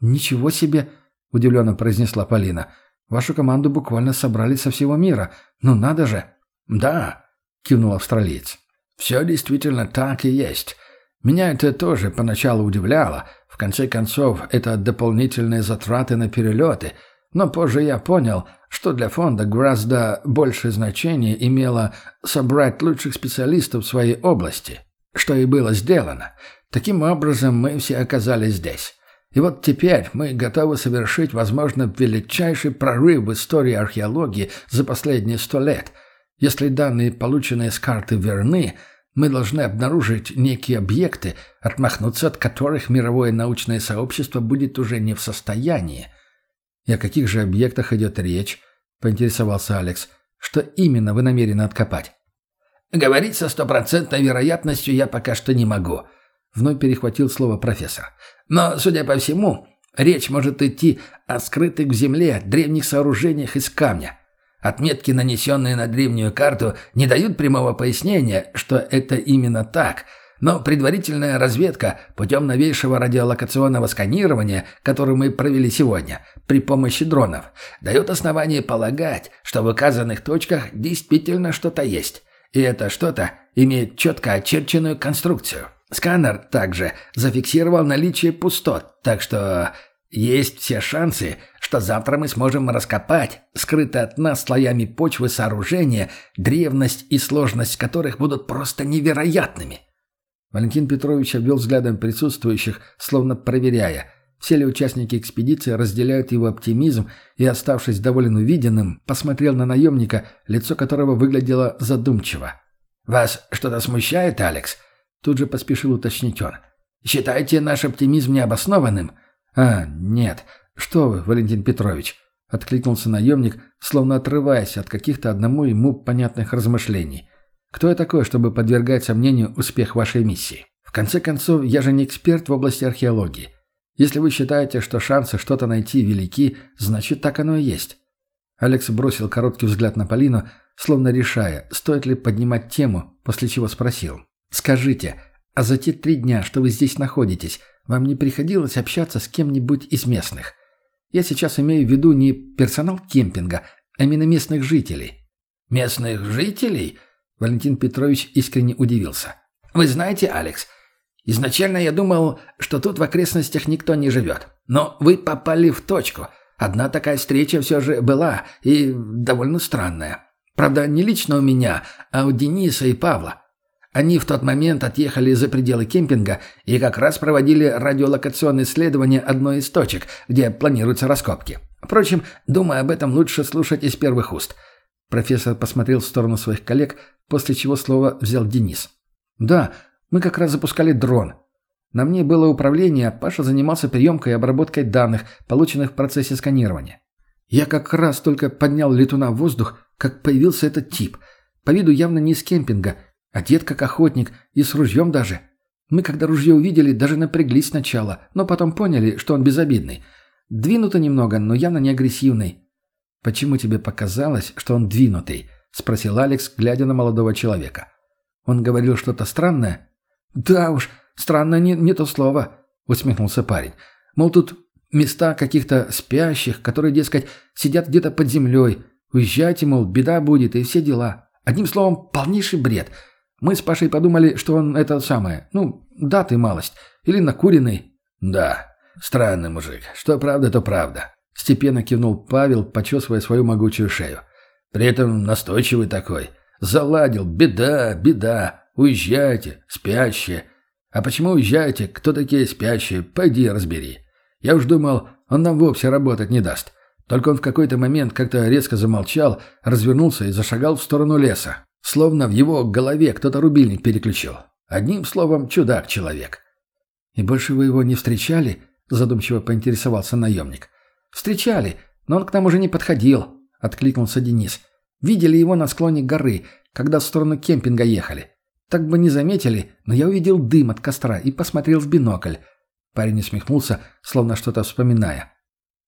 «Ничего себе!» – удивленно произнесла Полина. «Вашу команду буквально собрали со всего мира. Ну надо же!» «Да», – кивнул австралиец. «Все действительно так и есть. Меня это тоже поначалу удивляло. В конце концов, это дополнительные затраты на перелеты. Но позже я понял, что для фонда гораздо большее значение имело собрать лучших специалистов в своей области что и было сделано. Таким образом, мы все оказались здесь. И вот теперь мы готовы совершить, возможно, величайший прорыв в истории археологии за последние сто лет. Если данные, полученные с карты, верны, мы должны обнаружить некие объекты, отмахнуться от которых мировое научное сообщество будет уже не в состоянии. «И о каких же объектах идет речь?» – поинтересовался Алекс. «Что именно вы намерены откопать?» «Говорить со стопроцентной вероятностью я пока что не могу», — вновь перехватил слово профессор. «Но, судя по всему, речь может идти о скрытых в земле древних сооружениях из камня. Отметки, нанесенные на древнюю карту, не дают прямого пояснения, что это именно так, но предварительная разведка путем новейшего радиолокационного сканирования, которое мы провели сегодня при помощи дронов, дает основание полагать, что в указанных точках действительно что-то есть. И это что-то имеет четко очерченную конструкцию. Сканер также зафиксировал наличие пустот, так что Есть все шансы, что завтра мы сможем раскопать, скрытые от нас слоями почвы сооружения, древность и сложность которых будут просто невероятными. Валентин Петрович обвел взглядом присутствующих, словно проверяя, все ли участники экспедиции разделяют его оптимизм и, оставшись доволен увиденным, посмотрел на наемника, лицо которого выглядело задумчиво. «Вас что-то смущает, Алекс?» Тут же поспешил уточнить он. «Считаете наш оптимизм необоснованным?» «А, нет. Что вы, Валентин Петрович?» — откликнулся наемник, словно отрываясь от каких-то одному ему понятных размышлений. «Кто я такой, чтобы подвергать сомнению успех вашей миссии? В конце концов, я же не эксперт в области археологии. Если вы считаете, что шансы что-то найти велики, значит, так оно и есть». Алекс бросил короткий взгляд на Полину, словно решая, стоит ли поднимать тему, после чего спросил. «Скажите, а за те три дня, что вы здесь находитесь, вам не приходилось общаться с кем-нибудь из местных? Я сейчас имею в виду не персонал кемпинга, а именно местных жителей». «Местных жителей?» Валентин Петрович искренне удивился. «Вы знаете, Алекс, изначально я думал, что тут в окрестностях никто не живет. Но вы попали в точку. Одна такая встреча все же была, и довольно странная. Правда, не лично у меня, а у Дениса и Павла. Они в тот момент отъехали за пределы кемпинга и как раз проводили радиолокационное исследование одной из точек, где планируются раскопки. Впрочем, думаю, об этом лучше слушать из первых уст. Профессор посмотрел в сторону своих коллег, после чего слово взял Денис. «Да, мы как раз запускали дрон. На мне было управление, а Паша занимался приемкой и обработкой данных, полученных в процессе сканирования. Я как раз только поднял летуна в воздух, как появился этот тип. По виду явно не из кемпинга, Одет как охотник и с ружьем даже. Мы, когда ружье увидели, даже напряглись сначала, но потом поняли, что он безобидный. Двинутый немного, но явно не агрессивный. «Почему тебе показалось, что он двинутый?» — спросил Алекс, глядя на молодого человека. «Он говорил что-то странное?» «Да уж, странное не, не то слово», — усмехнулся парень. «Мол, тут места каких-то спящих, которые, дескать, сидят где-то под землей. Уезжайте, мол, беда будет и все дела. Одним словом, полнейший бред. Мы с Пашей подумали, что он это самое. Ну, да ты малость. Или накуренный. Да, странный мужик. Что правда, то правда. Степенно кивнул Павел, почесывая свою могучую шею. При этом настойчивый такой. Заладил. Беда, беда. Уезжайте, спящие. А почему уезжаете? Кто такие спящие? Пойди разбери. Я уж думал, он нам вовсе работать не даст. Только он в какой-то момент как-то резко замолчал, развернулся и зашагал в сторону леса. Словно в его голове кто-то рубильник переключил. Одним словом, чудак-человек. «И больше вы его не встречали?» – задумчиво поинтересовался наемник. «Встречали, но он к нам уже не подходил», – откликнулся Денис. «Видели его на склоне горы, когда в сторону кемпинга ехали. Так бы не заметили, но я увидел дым от костра и посмотрел в бинокль». Парень усмехнулся, словно что-то вспоминая.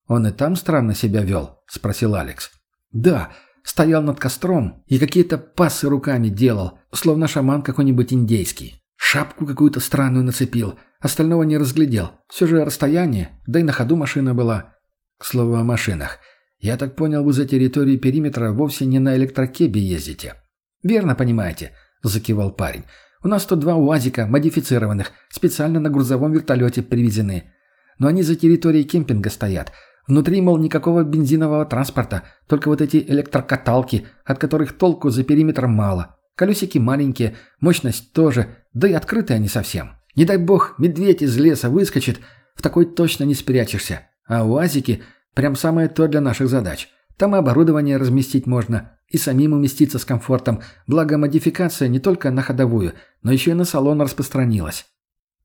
«Он и там странно себя вел?» – спросил Алекс. «Да, Стоял над костром и какие-то пасы руками делал, словно шаман какой-нибудь индейский. Шапку какую-то странную нацепил, остального не разглядел. Все же расстояние, да и на ходу машина была. К слову о машинах. Я так понял, вы за территорией периметра вовсе не на электрокебе ездите. Верно понимаете, закивал парень. У нас тут два УАЗика, модифицированных, специально на грузовом вертолете привезены. Но они за территорией кемпинга стоят – Внутри, мол, никакого бензинового транспорта, только вот эти электрокаталки, от которых толку за периметром мало. Колесики маленькие, мощность тоже, да и открытые они совсем. Не дай бог, медведь из леса выскочит, в такой точно не спрячешься. А УАЗики прям самое то для наших задач. Там и оборудование разместить можно, и самим уместиться с комфортом, благо модификация не только на ходовую, но еще и на салон распространилась.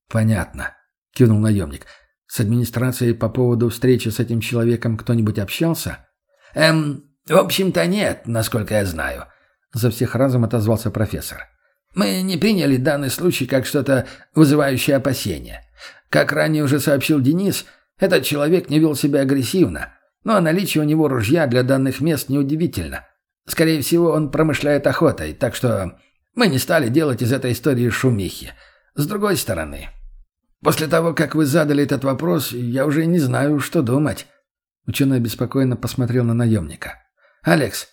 «Понятно», — кивнул наемник. С администрацией по поводу встречи с этим человеком кто-нибудь общался? Эм, в общем-то нет, насколько я знаю. За всех разом отозвался профессор. Мы не приняли данный случай как что-то вызывающее опасения. Как ранее уже сообщил Денис, этот человек не вел себя агрессивно, но наличие у него ружья для данных мест неудивительно. Скорее всего, он промышляет охотой, так что мы не стали делать из этой истории шумихи. С другой стороны, После того, как вы задали этот вопрос, я уже не знаю, что думать». Ученый беспокойно посмотрел на наемника. «Алекс,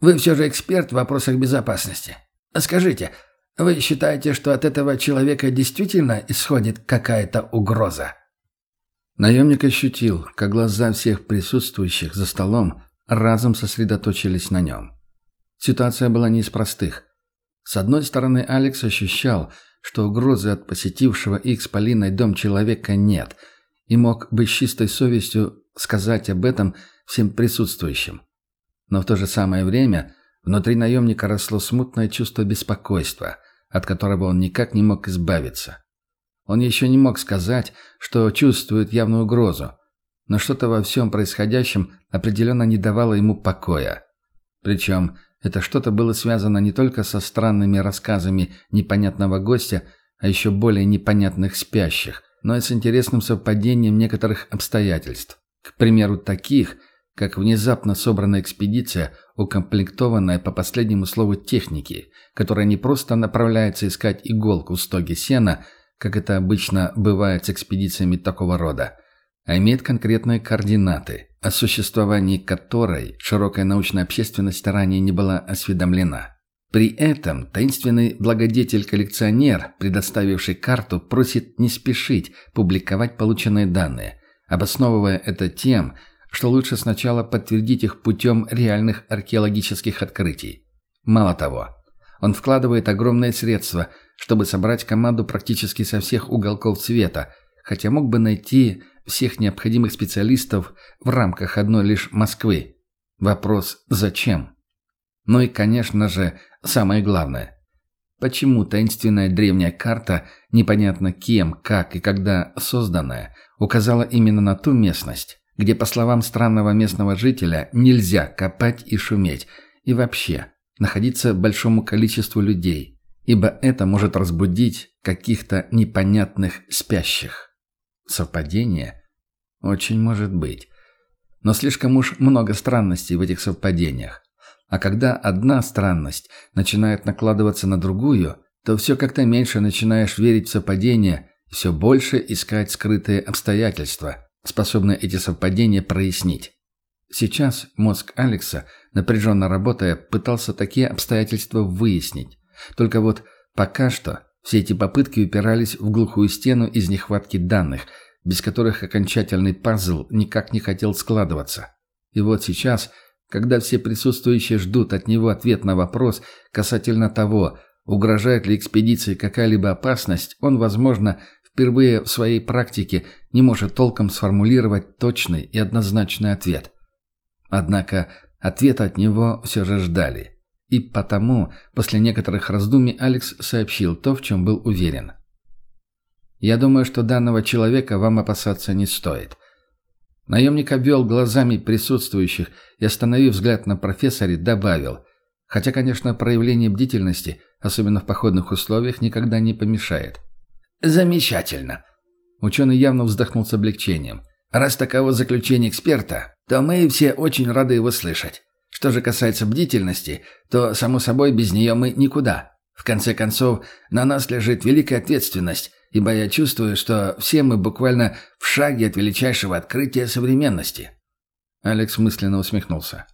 вы все же эксперт в вопросах безопасности. Скажите, вы считаете, что от этого человека действительно исходит какая-то угроза?» Наемник ощутил, как глаза всех присутствующих за столом разом сосредоточились на нем. Ситуация была не из простых. С одной стороны, Алекс ощущал, что угрозы от посетившего их с Полиной дом человека нет, и мог бы с чистой совестью сказать об этом всем присутствующим. Но в то же самое время внутри наемника росло смутное чувство беспокойства, от которого он никак не мог избавиться. Он еще не мог сказать, что чувствует явную угрозу, но что-то во всем происходящем определенно не давало ему покоя. Причем это что-то было связано не только со странными рассказами непонятного гостя, а еще более непонятных спящих, но и с интересным совпадением некоторых обстоятельств. К примеру, таких, как внезапно собранная экспедиция, укомплектованная по последнему слову техники, которая не просто направляется искать иголку в стоге сена, как это обычно бывает с экспедициями такого рода, а имеет конкретные координаты, о существовании которой широкая научная общественность ранее не была осведомлена. При этом таинственный благодетель-коллекционер, предоставивший карту, просит не спешить публиковать полученные данные, обосновывая это тем, что лучше сначала подтвердить их путем реальных археологических открытий. Мало того, он вкладывает огромные средства, чтобы собрать команду практически со всех уголков света, хотя мог бы найти всех необходимых специалистов в рамках одной лишь Москвы. Вопрос «Зачем?». Ну и, конечно же, самое главное. Почему таинственная древняя карта, непонятно кем, как и когда созданная, указала именно на ту местность, где, по словам странного местного жителя, нельзя копать и шуметь, и вообще находиться большому количеству людей, ибо это может разбудить каких-то непонятных спящих. Совпадение? Очень может быть. Но слишком уж много странностей в этих совпадениях. А когда одна странность начинает накладываться на другую, то все как-то меньше начинаешь верить в совпадение и все больше искать скрытые обстоятельства, способные эти совпадения прояснить. Сейчас мозг Алекса, напряженно работая, пытался такие обстоятельства выяснить. Только вот пока что все эти попытки упирались в глухую стену из нехватки данных, без которых окончательный пазл никак не хотел складываться. И вот сейчас, когда все присутствующие ждут от него ответ на вопрос касательно того, угрожает ли экспедиции какая-либо опасность, он, возможно, впервые в своей практике не может толком сформулировать точный и однозначный ответ. Однако ответ от него все же ждали – и потому, после некоторых раздумий, Алекс сообщил то, в чем был уверен. «Я думаю, что данного человека вам опасаться не стоит». Наемник обвел глазами присутствующих и, остановив взгляд на профессоре, добавил. Хотя, конечно, проявление бдительности, особенно в походных условиях, никогда не помешает. «Замечательно!» Ученый явно вздохнул с облегчением. «Раз таково заключение эксперта, то мы все очень рады его слышать. Что же касается бдительности, то, само собой, без нее мы никуда. В конце концов, на нас лежит великая ответственность, ибо я чувствую, что все мы буквально в шаге от величайшего открытия современности». Алекс мысленно усмехнулся.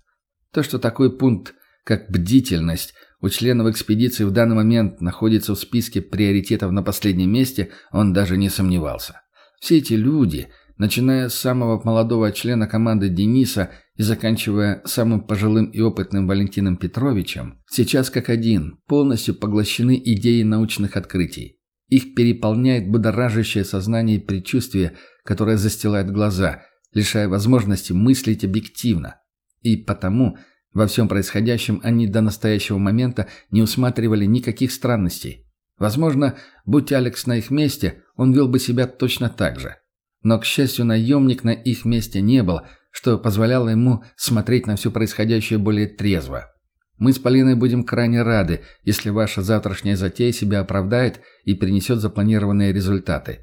То, что такой пункт, как бдительность, у членов экспедиции в данный момент находится в списке приоритетов на последнем месте, он даже не сомневался. Все эти люди, начиная с самого молодого члена команды Дениса и заканчивая самым пожилым и опытным Валентином Петровичем, сейчас как один, полностью поглощены идеей научных открытий. Их переполняет будоражащее сознание и предчувствие, которое застилает глаза, лишая возможности мыслить объективно. И потому во всем происходящем они до настоящего момента не усматривали никаких странностей. Возможно, будь Алекс на их месте, он вел бы себя точно так же. Но, к счастью, наемник на их месте не был – что позволяло ему смотреть на все происходящее более трезво. Мы с Полиной будем крайне рады, если ваша завтрашняя затея себя оправдает и принесет запланированные результаты.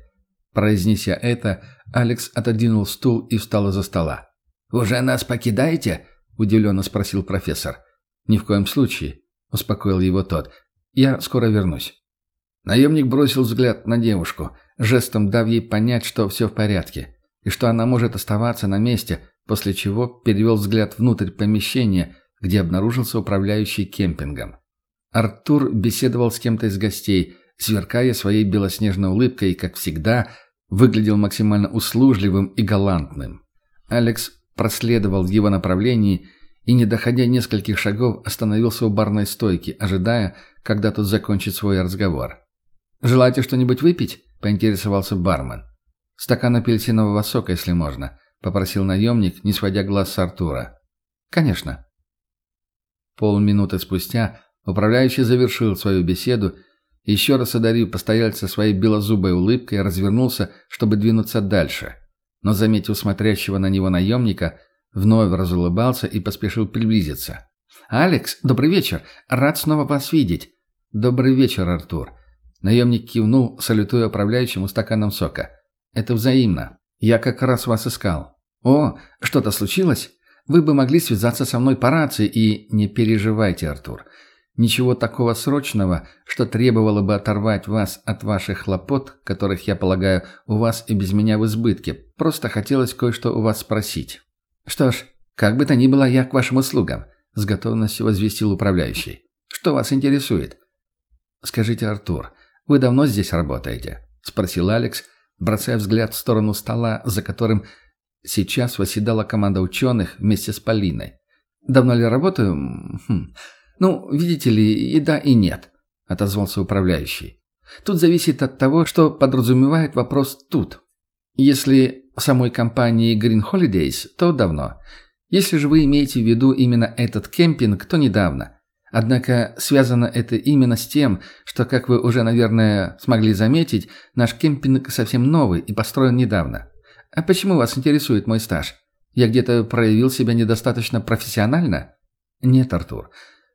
Произнеся это, Алекс отодвинул стул и встал из-за стола. «Уже нас покидаете?» – удивленно спросил профессор. «Ни в коем случае», – успокоил его тот. «Я скоро вернусь». Наемник бросил взгляд на девушку, жестом дав ей понять, что все в порядке, и что она может оставаться на месте, после чего перевел взгляд внутрь помещения, где обнаружился управляющий кемпингом. Артур беседовал с кем-то из гостей, сверкая своей белоснежной улыбкой и, как всегда, Выглядел максимально услужливым и галантным. Алекс проследовал в его направлении и, не доходя нескольких шагов, остановился у барной стойки, ожидая, когда тот закончит свой разговор. «Желаете что-нибудь выпить?» – поинтересовался бармен. «Стакан апельсинового сока, если можно», – попросил наемник, не сводя глаз с Артура. «Конечно». Полминуты спустя управляющий завершил свою беседу, еще раз одарив постояльца своей белозубой улыбкой, развернулся, чтобы двинуться дальше. Но, заметив смотрящего на него наемника, вновь разулыбался и поспешил приблизиться. «Алекс, добрый вечер. Рад снова вас видеть». «Добрый вечер, Артур». Наемник кивнул, салютуя управляющему стаканом сока. «Это взаимно. Я как раз вас искал». «О, что-то случилось? Вы бы могли связаться со мной по рации и...» «Не переживайте, Артур. Ничего такого срочного, что требовало бы оторвать вас от ваших хлопот, которых, я полагаю, у вас и без меня в избытке. Просто хотелось кое-что у вас спросить». «Что ж, как бы то ни было, я к вашим услугам», — с готовностью возвестил управляющий. «Что вас интересует?» «Скажите, Артур, вы давно здесь работаете?» — спросил Алекс, бросая взгляд в сторону стола, за которым сейчас восседала команда ученых вместе с Полиной. «Давно ли работаю? Хм. Ну, видите ли, и да, и нет», — отозвался управляющий. «Тут зависит от того, что подразумевает вопрос «тут». Если самой компании Green Holidays, то давно. Если же вы имеете в виду именно этот кемпинг, то недавно. Однако связано это именно с тем, что, как вы уже, наверное, смогли заметить, наш кемпинг совсем новый и построен недавно. А почему вас интересует мой стаж? Я где-то проявил себя недостаточно профессионально? Нет, Артур.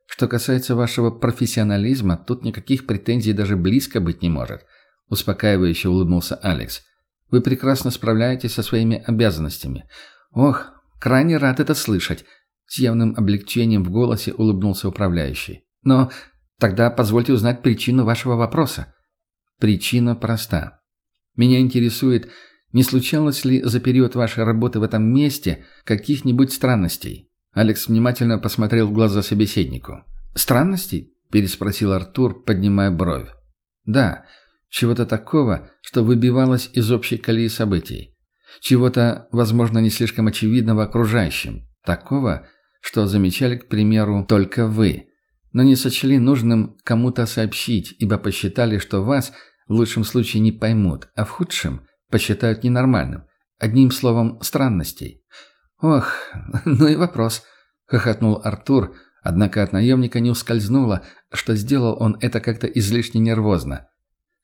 Что касается вашего профессионализма, тут никаких претензий даже близко быть не может. Успокаивающе улыбнулся Алекс. Вы прекрасно справляетесь со своими обязанностями. Ох, крайне рад это слышать. С явным облегчением в голосе улыбнулся управляющий. Но тогда позвольте узнать причину вашего вопроса. Причина проста. Меня интересует, не случалось ли за период вашей работы в этом месте каких-нибудь странностей? Алекс внимательно посмотрел в глаза собеседнику. «Странностей?» – переспросил Артур, поднимая бровь. «Да, чего-то такого, что выбивалось из общей колеи событий. Чего-то, возможно, не слишком очевидного окружающим. Такого, что замечали, к примеру, только вы. Но не сочли нужным кому-то сообщить, ибо посчитали, что вас в лучшем случае не поймут, а в худшем посчитают ненормальным. Одним словом, странностей. «Ох, ну и вопрос», — хохотнул Артур, однако от наемника не ускользнуло, что сделал он это как-то излишне нервозно.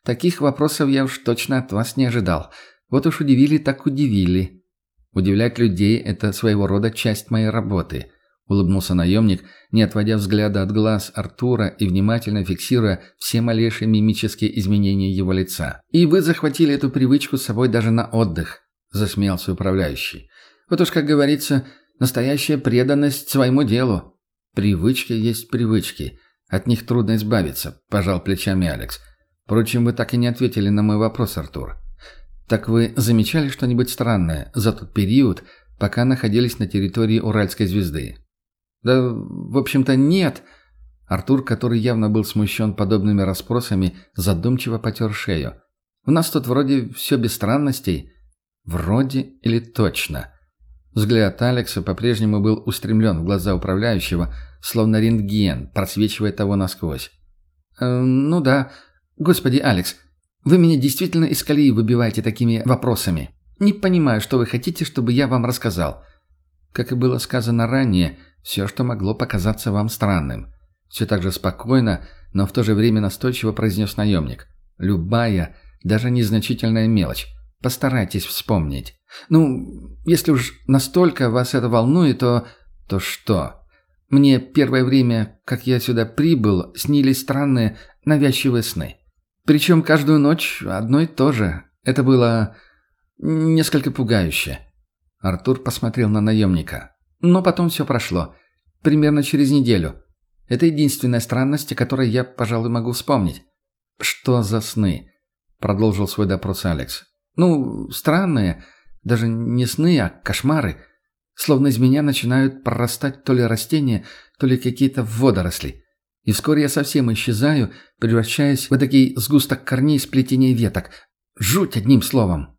Таких вопросов я уж точно от вас не ожидал. Вот уж удивили, так удивили. Удивлять людей – это своего рода часть моей работы», – улыбнулся наемник, не отводя взгляда от глаз Артура и внимательно фиксируя все малейшие мимические изменения его лица. «И вы захватили эту привычку с собой даже на отдых», – засмеялся управляющий. «Вот уж, как говорится, настоящая преданность своему делу». «Привычки есть привычки. От них трудно избавиться», – пожал плечами Алекс. – Впрочем, вы так и не ответили на мой вопрос, Артур. Так вы замечали что-нибудь странное за тот период, пока находились на территории Уральской звезды? Да, в общем-то, нет. Артур, который явно был смущен подобными расспросами, задумчиво потер шею. У нас тут вроде все без странностей. Вроде или точно. Взгляд Алекса по-прежнему был устремлен в глаза управляющего, словно рентген, просвечивая того насквозь. «Э, «Ну да, «Господи, Алекс, вы меня действительно из колеи выбиваете такими вопросами. Не понимаю, что вы хотите, чтобы я вам рассказал». Как и было сказано ранее, все, что могло показаться вам странным. Все так же спокойно, но в то же время настойчиво произнес наемник. «Любая, даже незначительная мелочь. Постарайтесь вспомнить. Ну, если уж настолько вас это волнует, то... То что? Мне первое время, как я сюда прибыл, снились странные, навязчивые сны. Причем каждую ночь одно и то же. Это было несколько пугающе. Артур посмотрел на наемника. Но потом все прошло. Примерно через неделю. Это единственная странность, о которой я, пожалуй, могу вспомнить. «Что за сны?» — продолжил свой допрос Алекс. «Ну, странные. Даже не сны, а кошмары. Словно из меня начинают прорастать то ли растения, то ли какие-то водоросли. И вскоре я совсем исчезаю, превращаясь в такой сгусток корней сплетения веток. Жуть одним словом.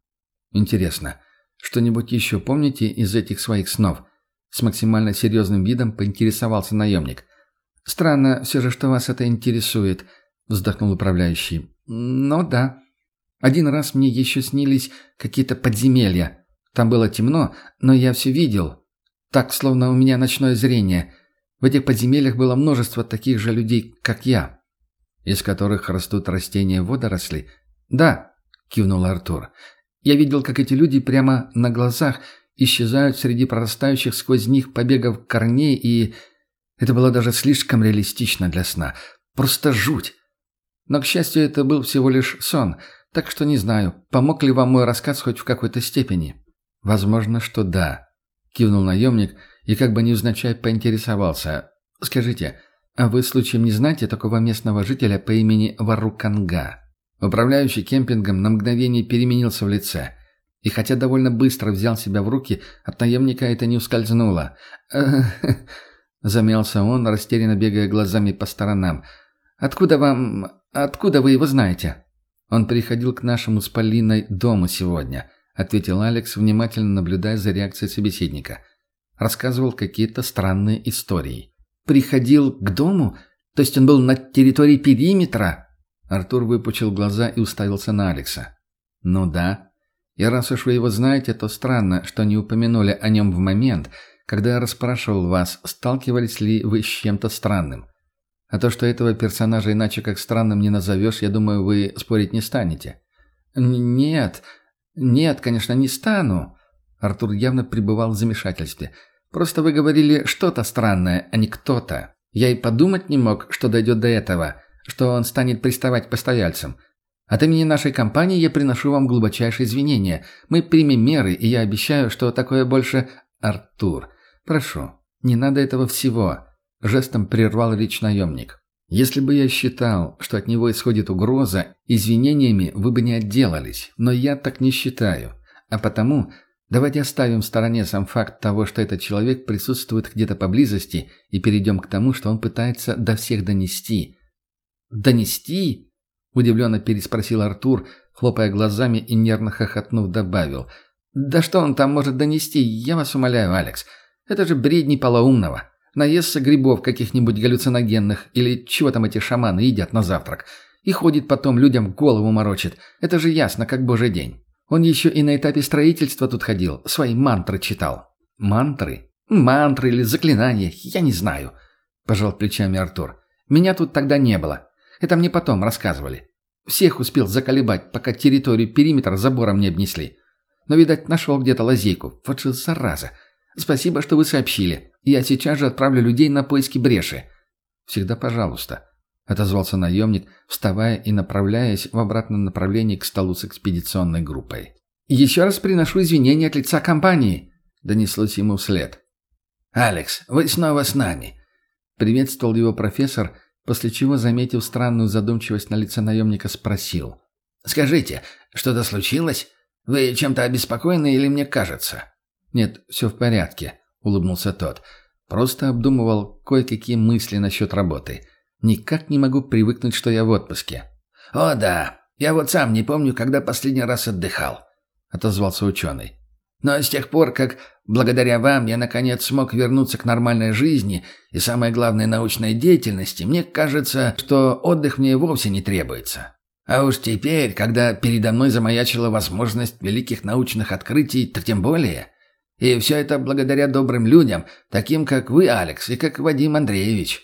Интересно, что-нибудь еще помните из этих своих снов? С максимально серьезным видом поинтересовался наемник. «Странно все же, что вас это интересует», — вздохнул управляющий. «Ну да. Один раз мне еще снились какие-то подземелья. Там было темно, но я все видел. Так, словно у меня ночное зрение. В этих подземельях было множество таких же людей, как я». «Из которых растут растения водоросли?» «Да», — кивнул Артур. «Я видел, как эти люди прямо на глазах исчезают среди прорастающих сквозь них побегов корней и это было даже слишком реалистично для сна. Просто жуть. Но, к счастью, это был всего лишь сон, так что не знаю, помог ли вам мой рассказ хоть в какой-то степени. Возможно, что да. Кивнул наемник и как бы невзначай поинтересовался. Скажите, а вы случаем не знаете такого местного жителя по имени Варуканга? Управляющий кемпингом на мгновение переменился в лице. И хотя довольно быстро взял себя в руки, от наемника это не ускользнуло. Замялся он, растерянно бегая глазами по сторонам. «Откуда вам... Откуда вы его знаете?» «Он приходил к нашему с Полиной дому сегодня», — ответил Алекс, внимательно наблюдая за реакцией собеседника. Рассказывал какие-то странные истории. «Приходил к дому? То есть он был на территории периметра?» Артур выпучил глаза и уставился на Алекса. «Ну да. И раз уж вы его знаете, то странно, что не упомянули о нем в момент, когда я расспрашивал вас, сталкивались ли вы с чем-то странным. А то, что этого персонажа иначе как странным не назовешь, я думаю, вы спорить не станете». «Нет, нет, конечно, не стану». Артур явно пребывал в замешательстве. «Просто вы говорили что-то странное, а не кто-то. Я и подумать не мог, что дойдет до этого, что он станет приставать к постояльцам. От имени нашей компании я приношу вам глубочайшие извинения. Мы примем меры, и я обещаю, что такое больше... Артур, «Прошу, не надо этого всего», — жестом прервал речь наемник. «Если бы я считал, что от него исходит угроза, извинениями вы бы не отделались, но я так не считаю. А потому давайте оставим в стороне сам факт того, что этот человек присутствует где-то поблизости, и перейдем к тому, что он пытается до всех донести». «Донести?» — удивленно переспросил Артур, хлопая глазами и нервно хохотнув добавил. «Да что он там может донести? Я вас умоляю, Алекс. Это же бредни полоумного. Наестся грибов каких-нибудь галлюциногенных или чего там эти шаманы едят на завтрак. И ходит потом людям голову морочит. Это же ясно, как божий день. Он еще и на этапе строительства тут ходил, свои мантры читал. Мантры? Мантры или заклинания, я не знаю. Пожал плечами Артур. Меня тут тогда не было. Это мне потом рассказывали. Всех успел заколебать, пока территорию периметра забором не обнесли. Но, видать, нашел где-то лазейку. Вот же зараза. «Спасибо, что вы сообщили. Я сейчас же отправлю людей на поиски бреши». «Всегда пожалуйста», — отозвался наемник, вставая и направляясь в обратном направлении к столу с экспедиционной группой. «Еще раз приношу извинения от лица компании», — донеслось ему вслед. «Алекс, вы снова с нами», — приветствовал его профессор, после чего, заметив странную задумчивость на лице наемника, спросил. «Скажите, что-то случилось? Вы чем-то обеспокоены или мне кажется?» «Нет, все в порядке», — улыбнулся тот. «Просто обдумывал кое-какие мысли насчет работы. Никак не могу привыкнуть, что я в отпуске». «О, да. Я вот сам не помню, когда последний раз отдыхал», — отозвался ученый. «Но с тех пор, как благодаря вам я наконец смог вернуться к нормальной жизни и, самое главное, научной деятельности, мне кажется, что отдых мне вовсе не требуется. А уж теперь, когда передо мной замаячила возможность великих научных открытий, так тем более. И все это благодаря добрым людям, таким как вы, Алекс, и как Вадим Андреевич».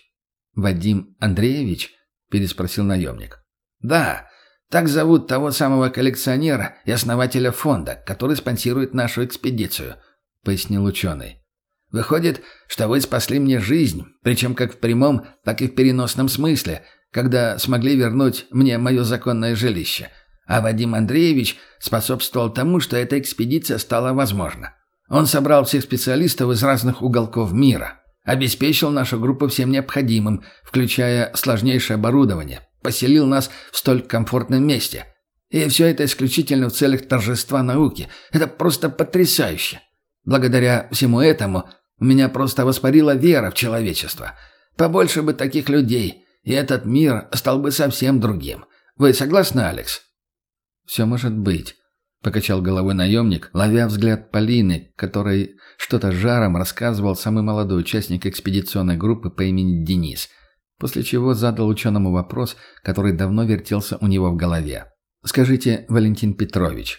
«Вадим Андреевич?» – переспросил наемник. «Да, так зовут того самого коллекционера и основателя фонда, который спонсирует нашу экспедицию», – пояснил ученый. «Выходит, что вы спасли мне жизнь, причем как в прямом, так и в переносном смысле, когда смогли вернуть мне мое законное жилище. А Вадим Андреевич способствовал тому, что эта экспедиция стала возможна. Он собрал всех специалистов из разных уголков мира, обеспечил нашу группу всем необходимым, включая сложнейшее оборудование, поселил нас в столь комфортном месте. И все это исключительно в целях торжества науки. Это просто потрясающе. Благодаря всему этому у меня просто воспарила вера в человечество. Побольше бы таких людей, и этот мир стал бы совсем другим. Вы согласны, Алекс? Все может быть. — покачал головой наемник, ловя взгляд Полины, которой что-то жаром рассказывал самый молодой участник экспедиционной группы по имени Денис, после чего задал ученому вопрос, который давно вертелся у него в голове. «Скажите, Валентин Петрович,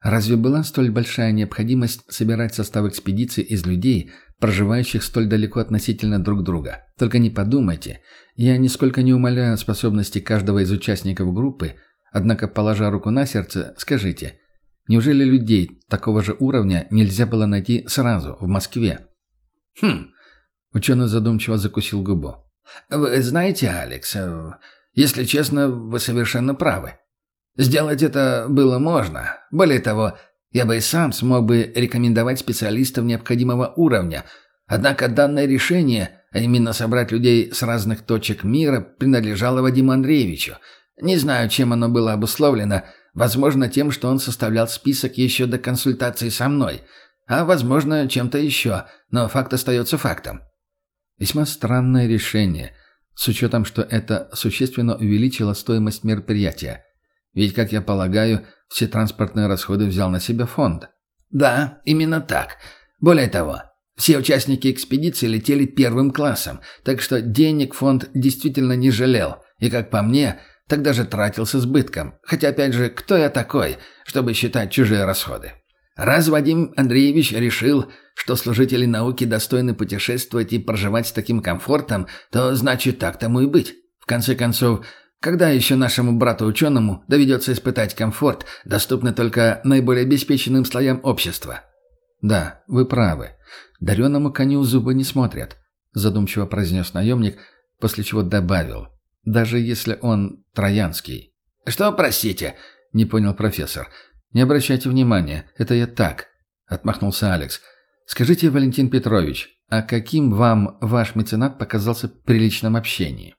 разве была столь большая необходимость собирать состав экспедиции из людей, проживающих столь далеко относительно друг друга? Только не подумайте, я нисколько не умаляю способности каждого из участников группы, однако, положа руку на сердце, скажите – Неужели людей такого же уровня нельзя было найти сразу, в Москве? Хм. Ученый задумчиво закусил губу. Вы знаете, Алекс, э, если честно, вы совершенно правы. Сделать это было можно. Более того, я бы и сам смог бы рекомендовать специалистов необходимого уровня. Однако данное решение, а именно собрать людей с разных точек мира, принадлежало Вадиму Андреевичу. Не знаю, чем оно было обусловлено, Возможно, тем, что он составлял список еще до консультации со мной. А возможно, чем-то еще. Но факт остается фактом. Весьма странное решение, с учетом, что это существенно увеличило стоимость мероприятия. Ведь, как я полагаю, все транспортные расходы взял на себя фонд. Да, именно так. Более того, все участники экспедиции летели первым классом, так что денег фонд действительно не жалел. И, как по мне, Тогда же тратил с избытком. Хотя, опять же, кто я такой, чтобы считать чужие расходы? Раз Вадим Андреевич решил, что служители науки достойны путешествовать и проживать с таким комфортом, то значит так тому и быть. В конце концов, когда еще нашему брату-ученому доведется испытать комфорт, доступный только наиболее обеспеченным слоям общества? «Да, вы правы. Дареному коню зубы не смотрят», — задумчиво произнес наемник, после чего добавил — даже если он троянский. «Что, простите?» — не понял профессор. «Не обращайте внимания, это я так», — отмахнулся Алекс. «Скажите, Валентин Петрович, а каким вам ваш меценат показался при личном общении?»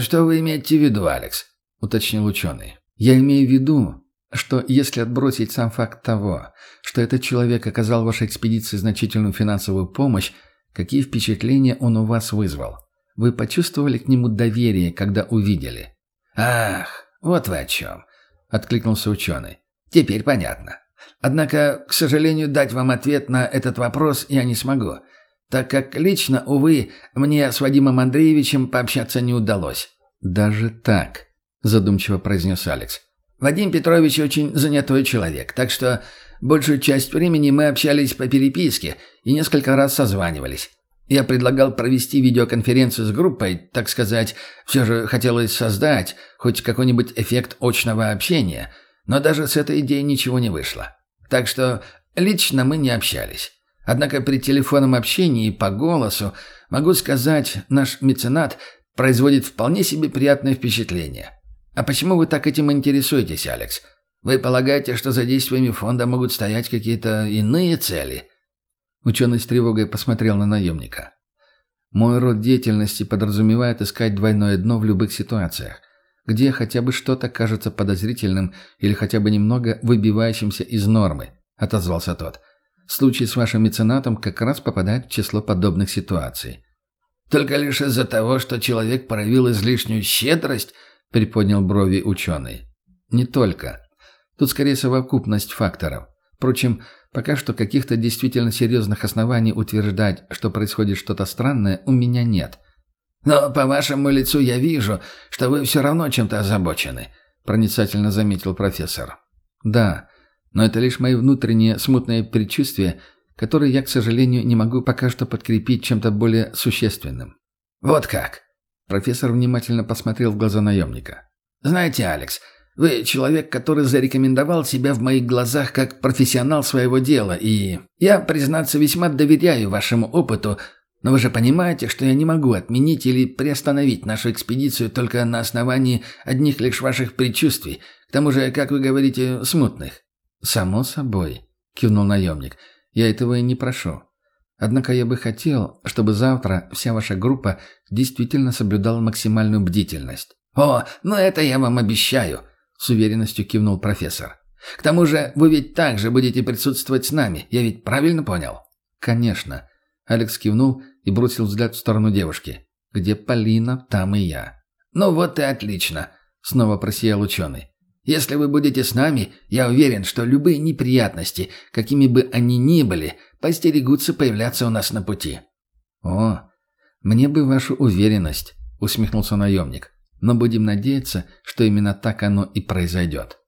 «Что вы имеете в виду, Алекс?» — уточнил ученый. «Я имею в виду, что если отбросить сам факт того, что этот человек оказал вашей экспедиции значительную финансовую помощь, какие впечатления он у вас вызвал? Вы почувствовали к нему доверие, когда увидели?» «Ах, вот вы о чем», — откликнулся ученый. «Теперь понятно. Однако, к сожалению, дать вам ответ на этот вопрос я не смогу, так как лично, увы, мне с Вадимом Андреевичем пообщаться не удалось». «Даже так», — задумчиво произнес Алекс. «Вадим Петрович очень занятой человек, так что большую часть времени мы общались по переписке и несколько раз созванивались. Я предлагал провести видеоконференцию с группой, так сказать, все же хотелось создать хоть какой-нибудь эффект очного общения, но даже с этой идеей ничего не вышло. Так что лично мы не общались. Однако при телефонном общении по голосу, могу сказать, наш меценат производит вполне себе приятное впечатление. А почему вы так этим интересуетесь, Алекс? Вы полагаете, что за действиями фонда могут стоять какие-то иные цели?» Ученый с тревогой посмотрел на наемника. «Мой род деятельности подразумевает искать двойное дно в любых ситуациях, где хотя бы что-то кажется подозрительным или хотя бы немного выбивающимся из нормы», — отозвался тот. «Случай с вашим меценатом как раз попадает в число подобных ситуаций». «Только лишь из-за того, что человек проявил излишнюю щедрость?» — приподнял брови ученый. «Не только. Тут скорее совокупность факторов. Впрочем, Пока что каких-то действительно серьезных оснований утверждать, что происходит что-то странное, у меня нет. «Но по вашему лицу я вижу, что вы все равно чем-то озабочены», — проницательно заметил профессор. «Да, но это лишь мои внутренние смутные предчувствия, которые я, к сожалению, не могу пока что подкрепить чем-то более существенным». «Вот как?» Профессор внимательно посмотрел в глаза наемника. «Знаете, Алекс, вы человек, который зарекомендовал себя в моих глазах как профессионал своего дела, и я, признаться, весьма доверяю вашему опыту, но вы же понимаете, что я не могу отменить или приостановить нашу экспедицию только на основании одних лишь ваших предчувствий, к тому же, как вы говорите, смутных». «Само собой», — кивнул наемник, — «я этого и не прошу. Однако я бы хотел, чтобы завтра вся ваша группа действительно соблюдала максимальную бдительность». «О, ну это я вам обещаю», — с уверенностью кивнул профессор. «К тому же вы ведь также будете присутствовать с нами, я ведь правильно понял?» «Конечно». Алекс кивнул и бросил взгляд в сторону девушки. «Где Полина, там и я». «Ну вот и отлично», — снова просиял ученый. Если вы будете с нами, я уверен, что любые неприятности, какими бы они ни были, постерегутся появляться у нас на пути». «О, мне бы вашу уверенность», — усмехнулся наемник. «Но будем надеяться, что именно так оно и произойдет».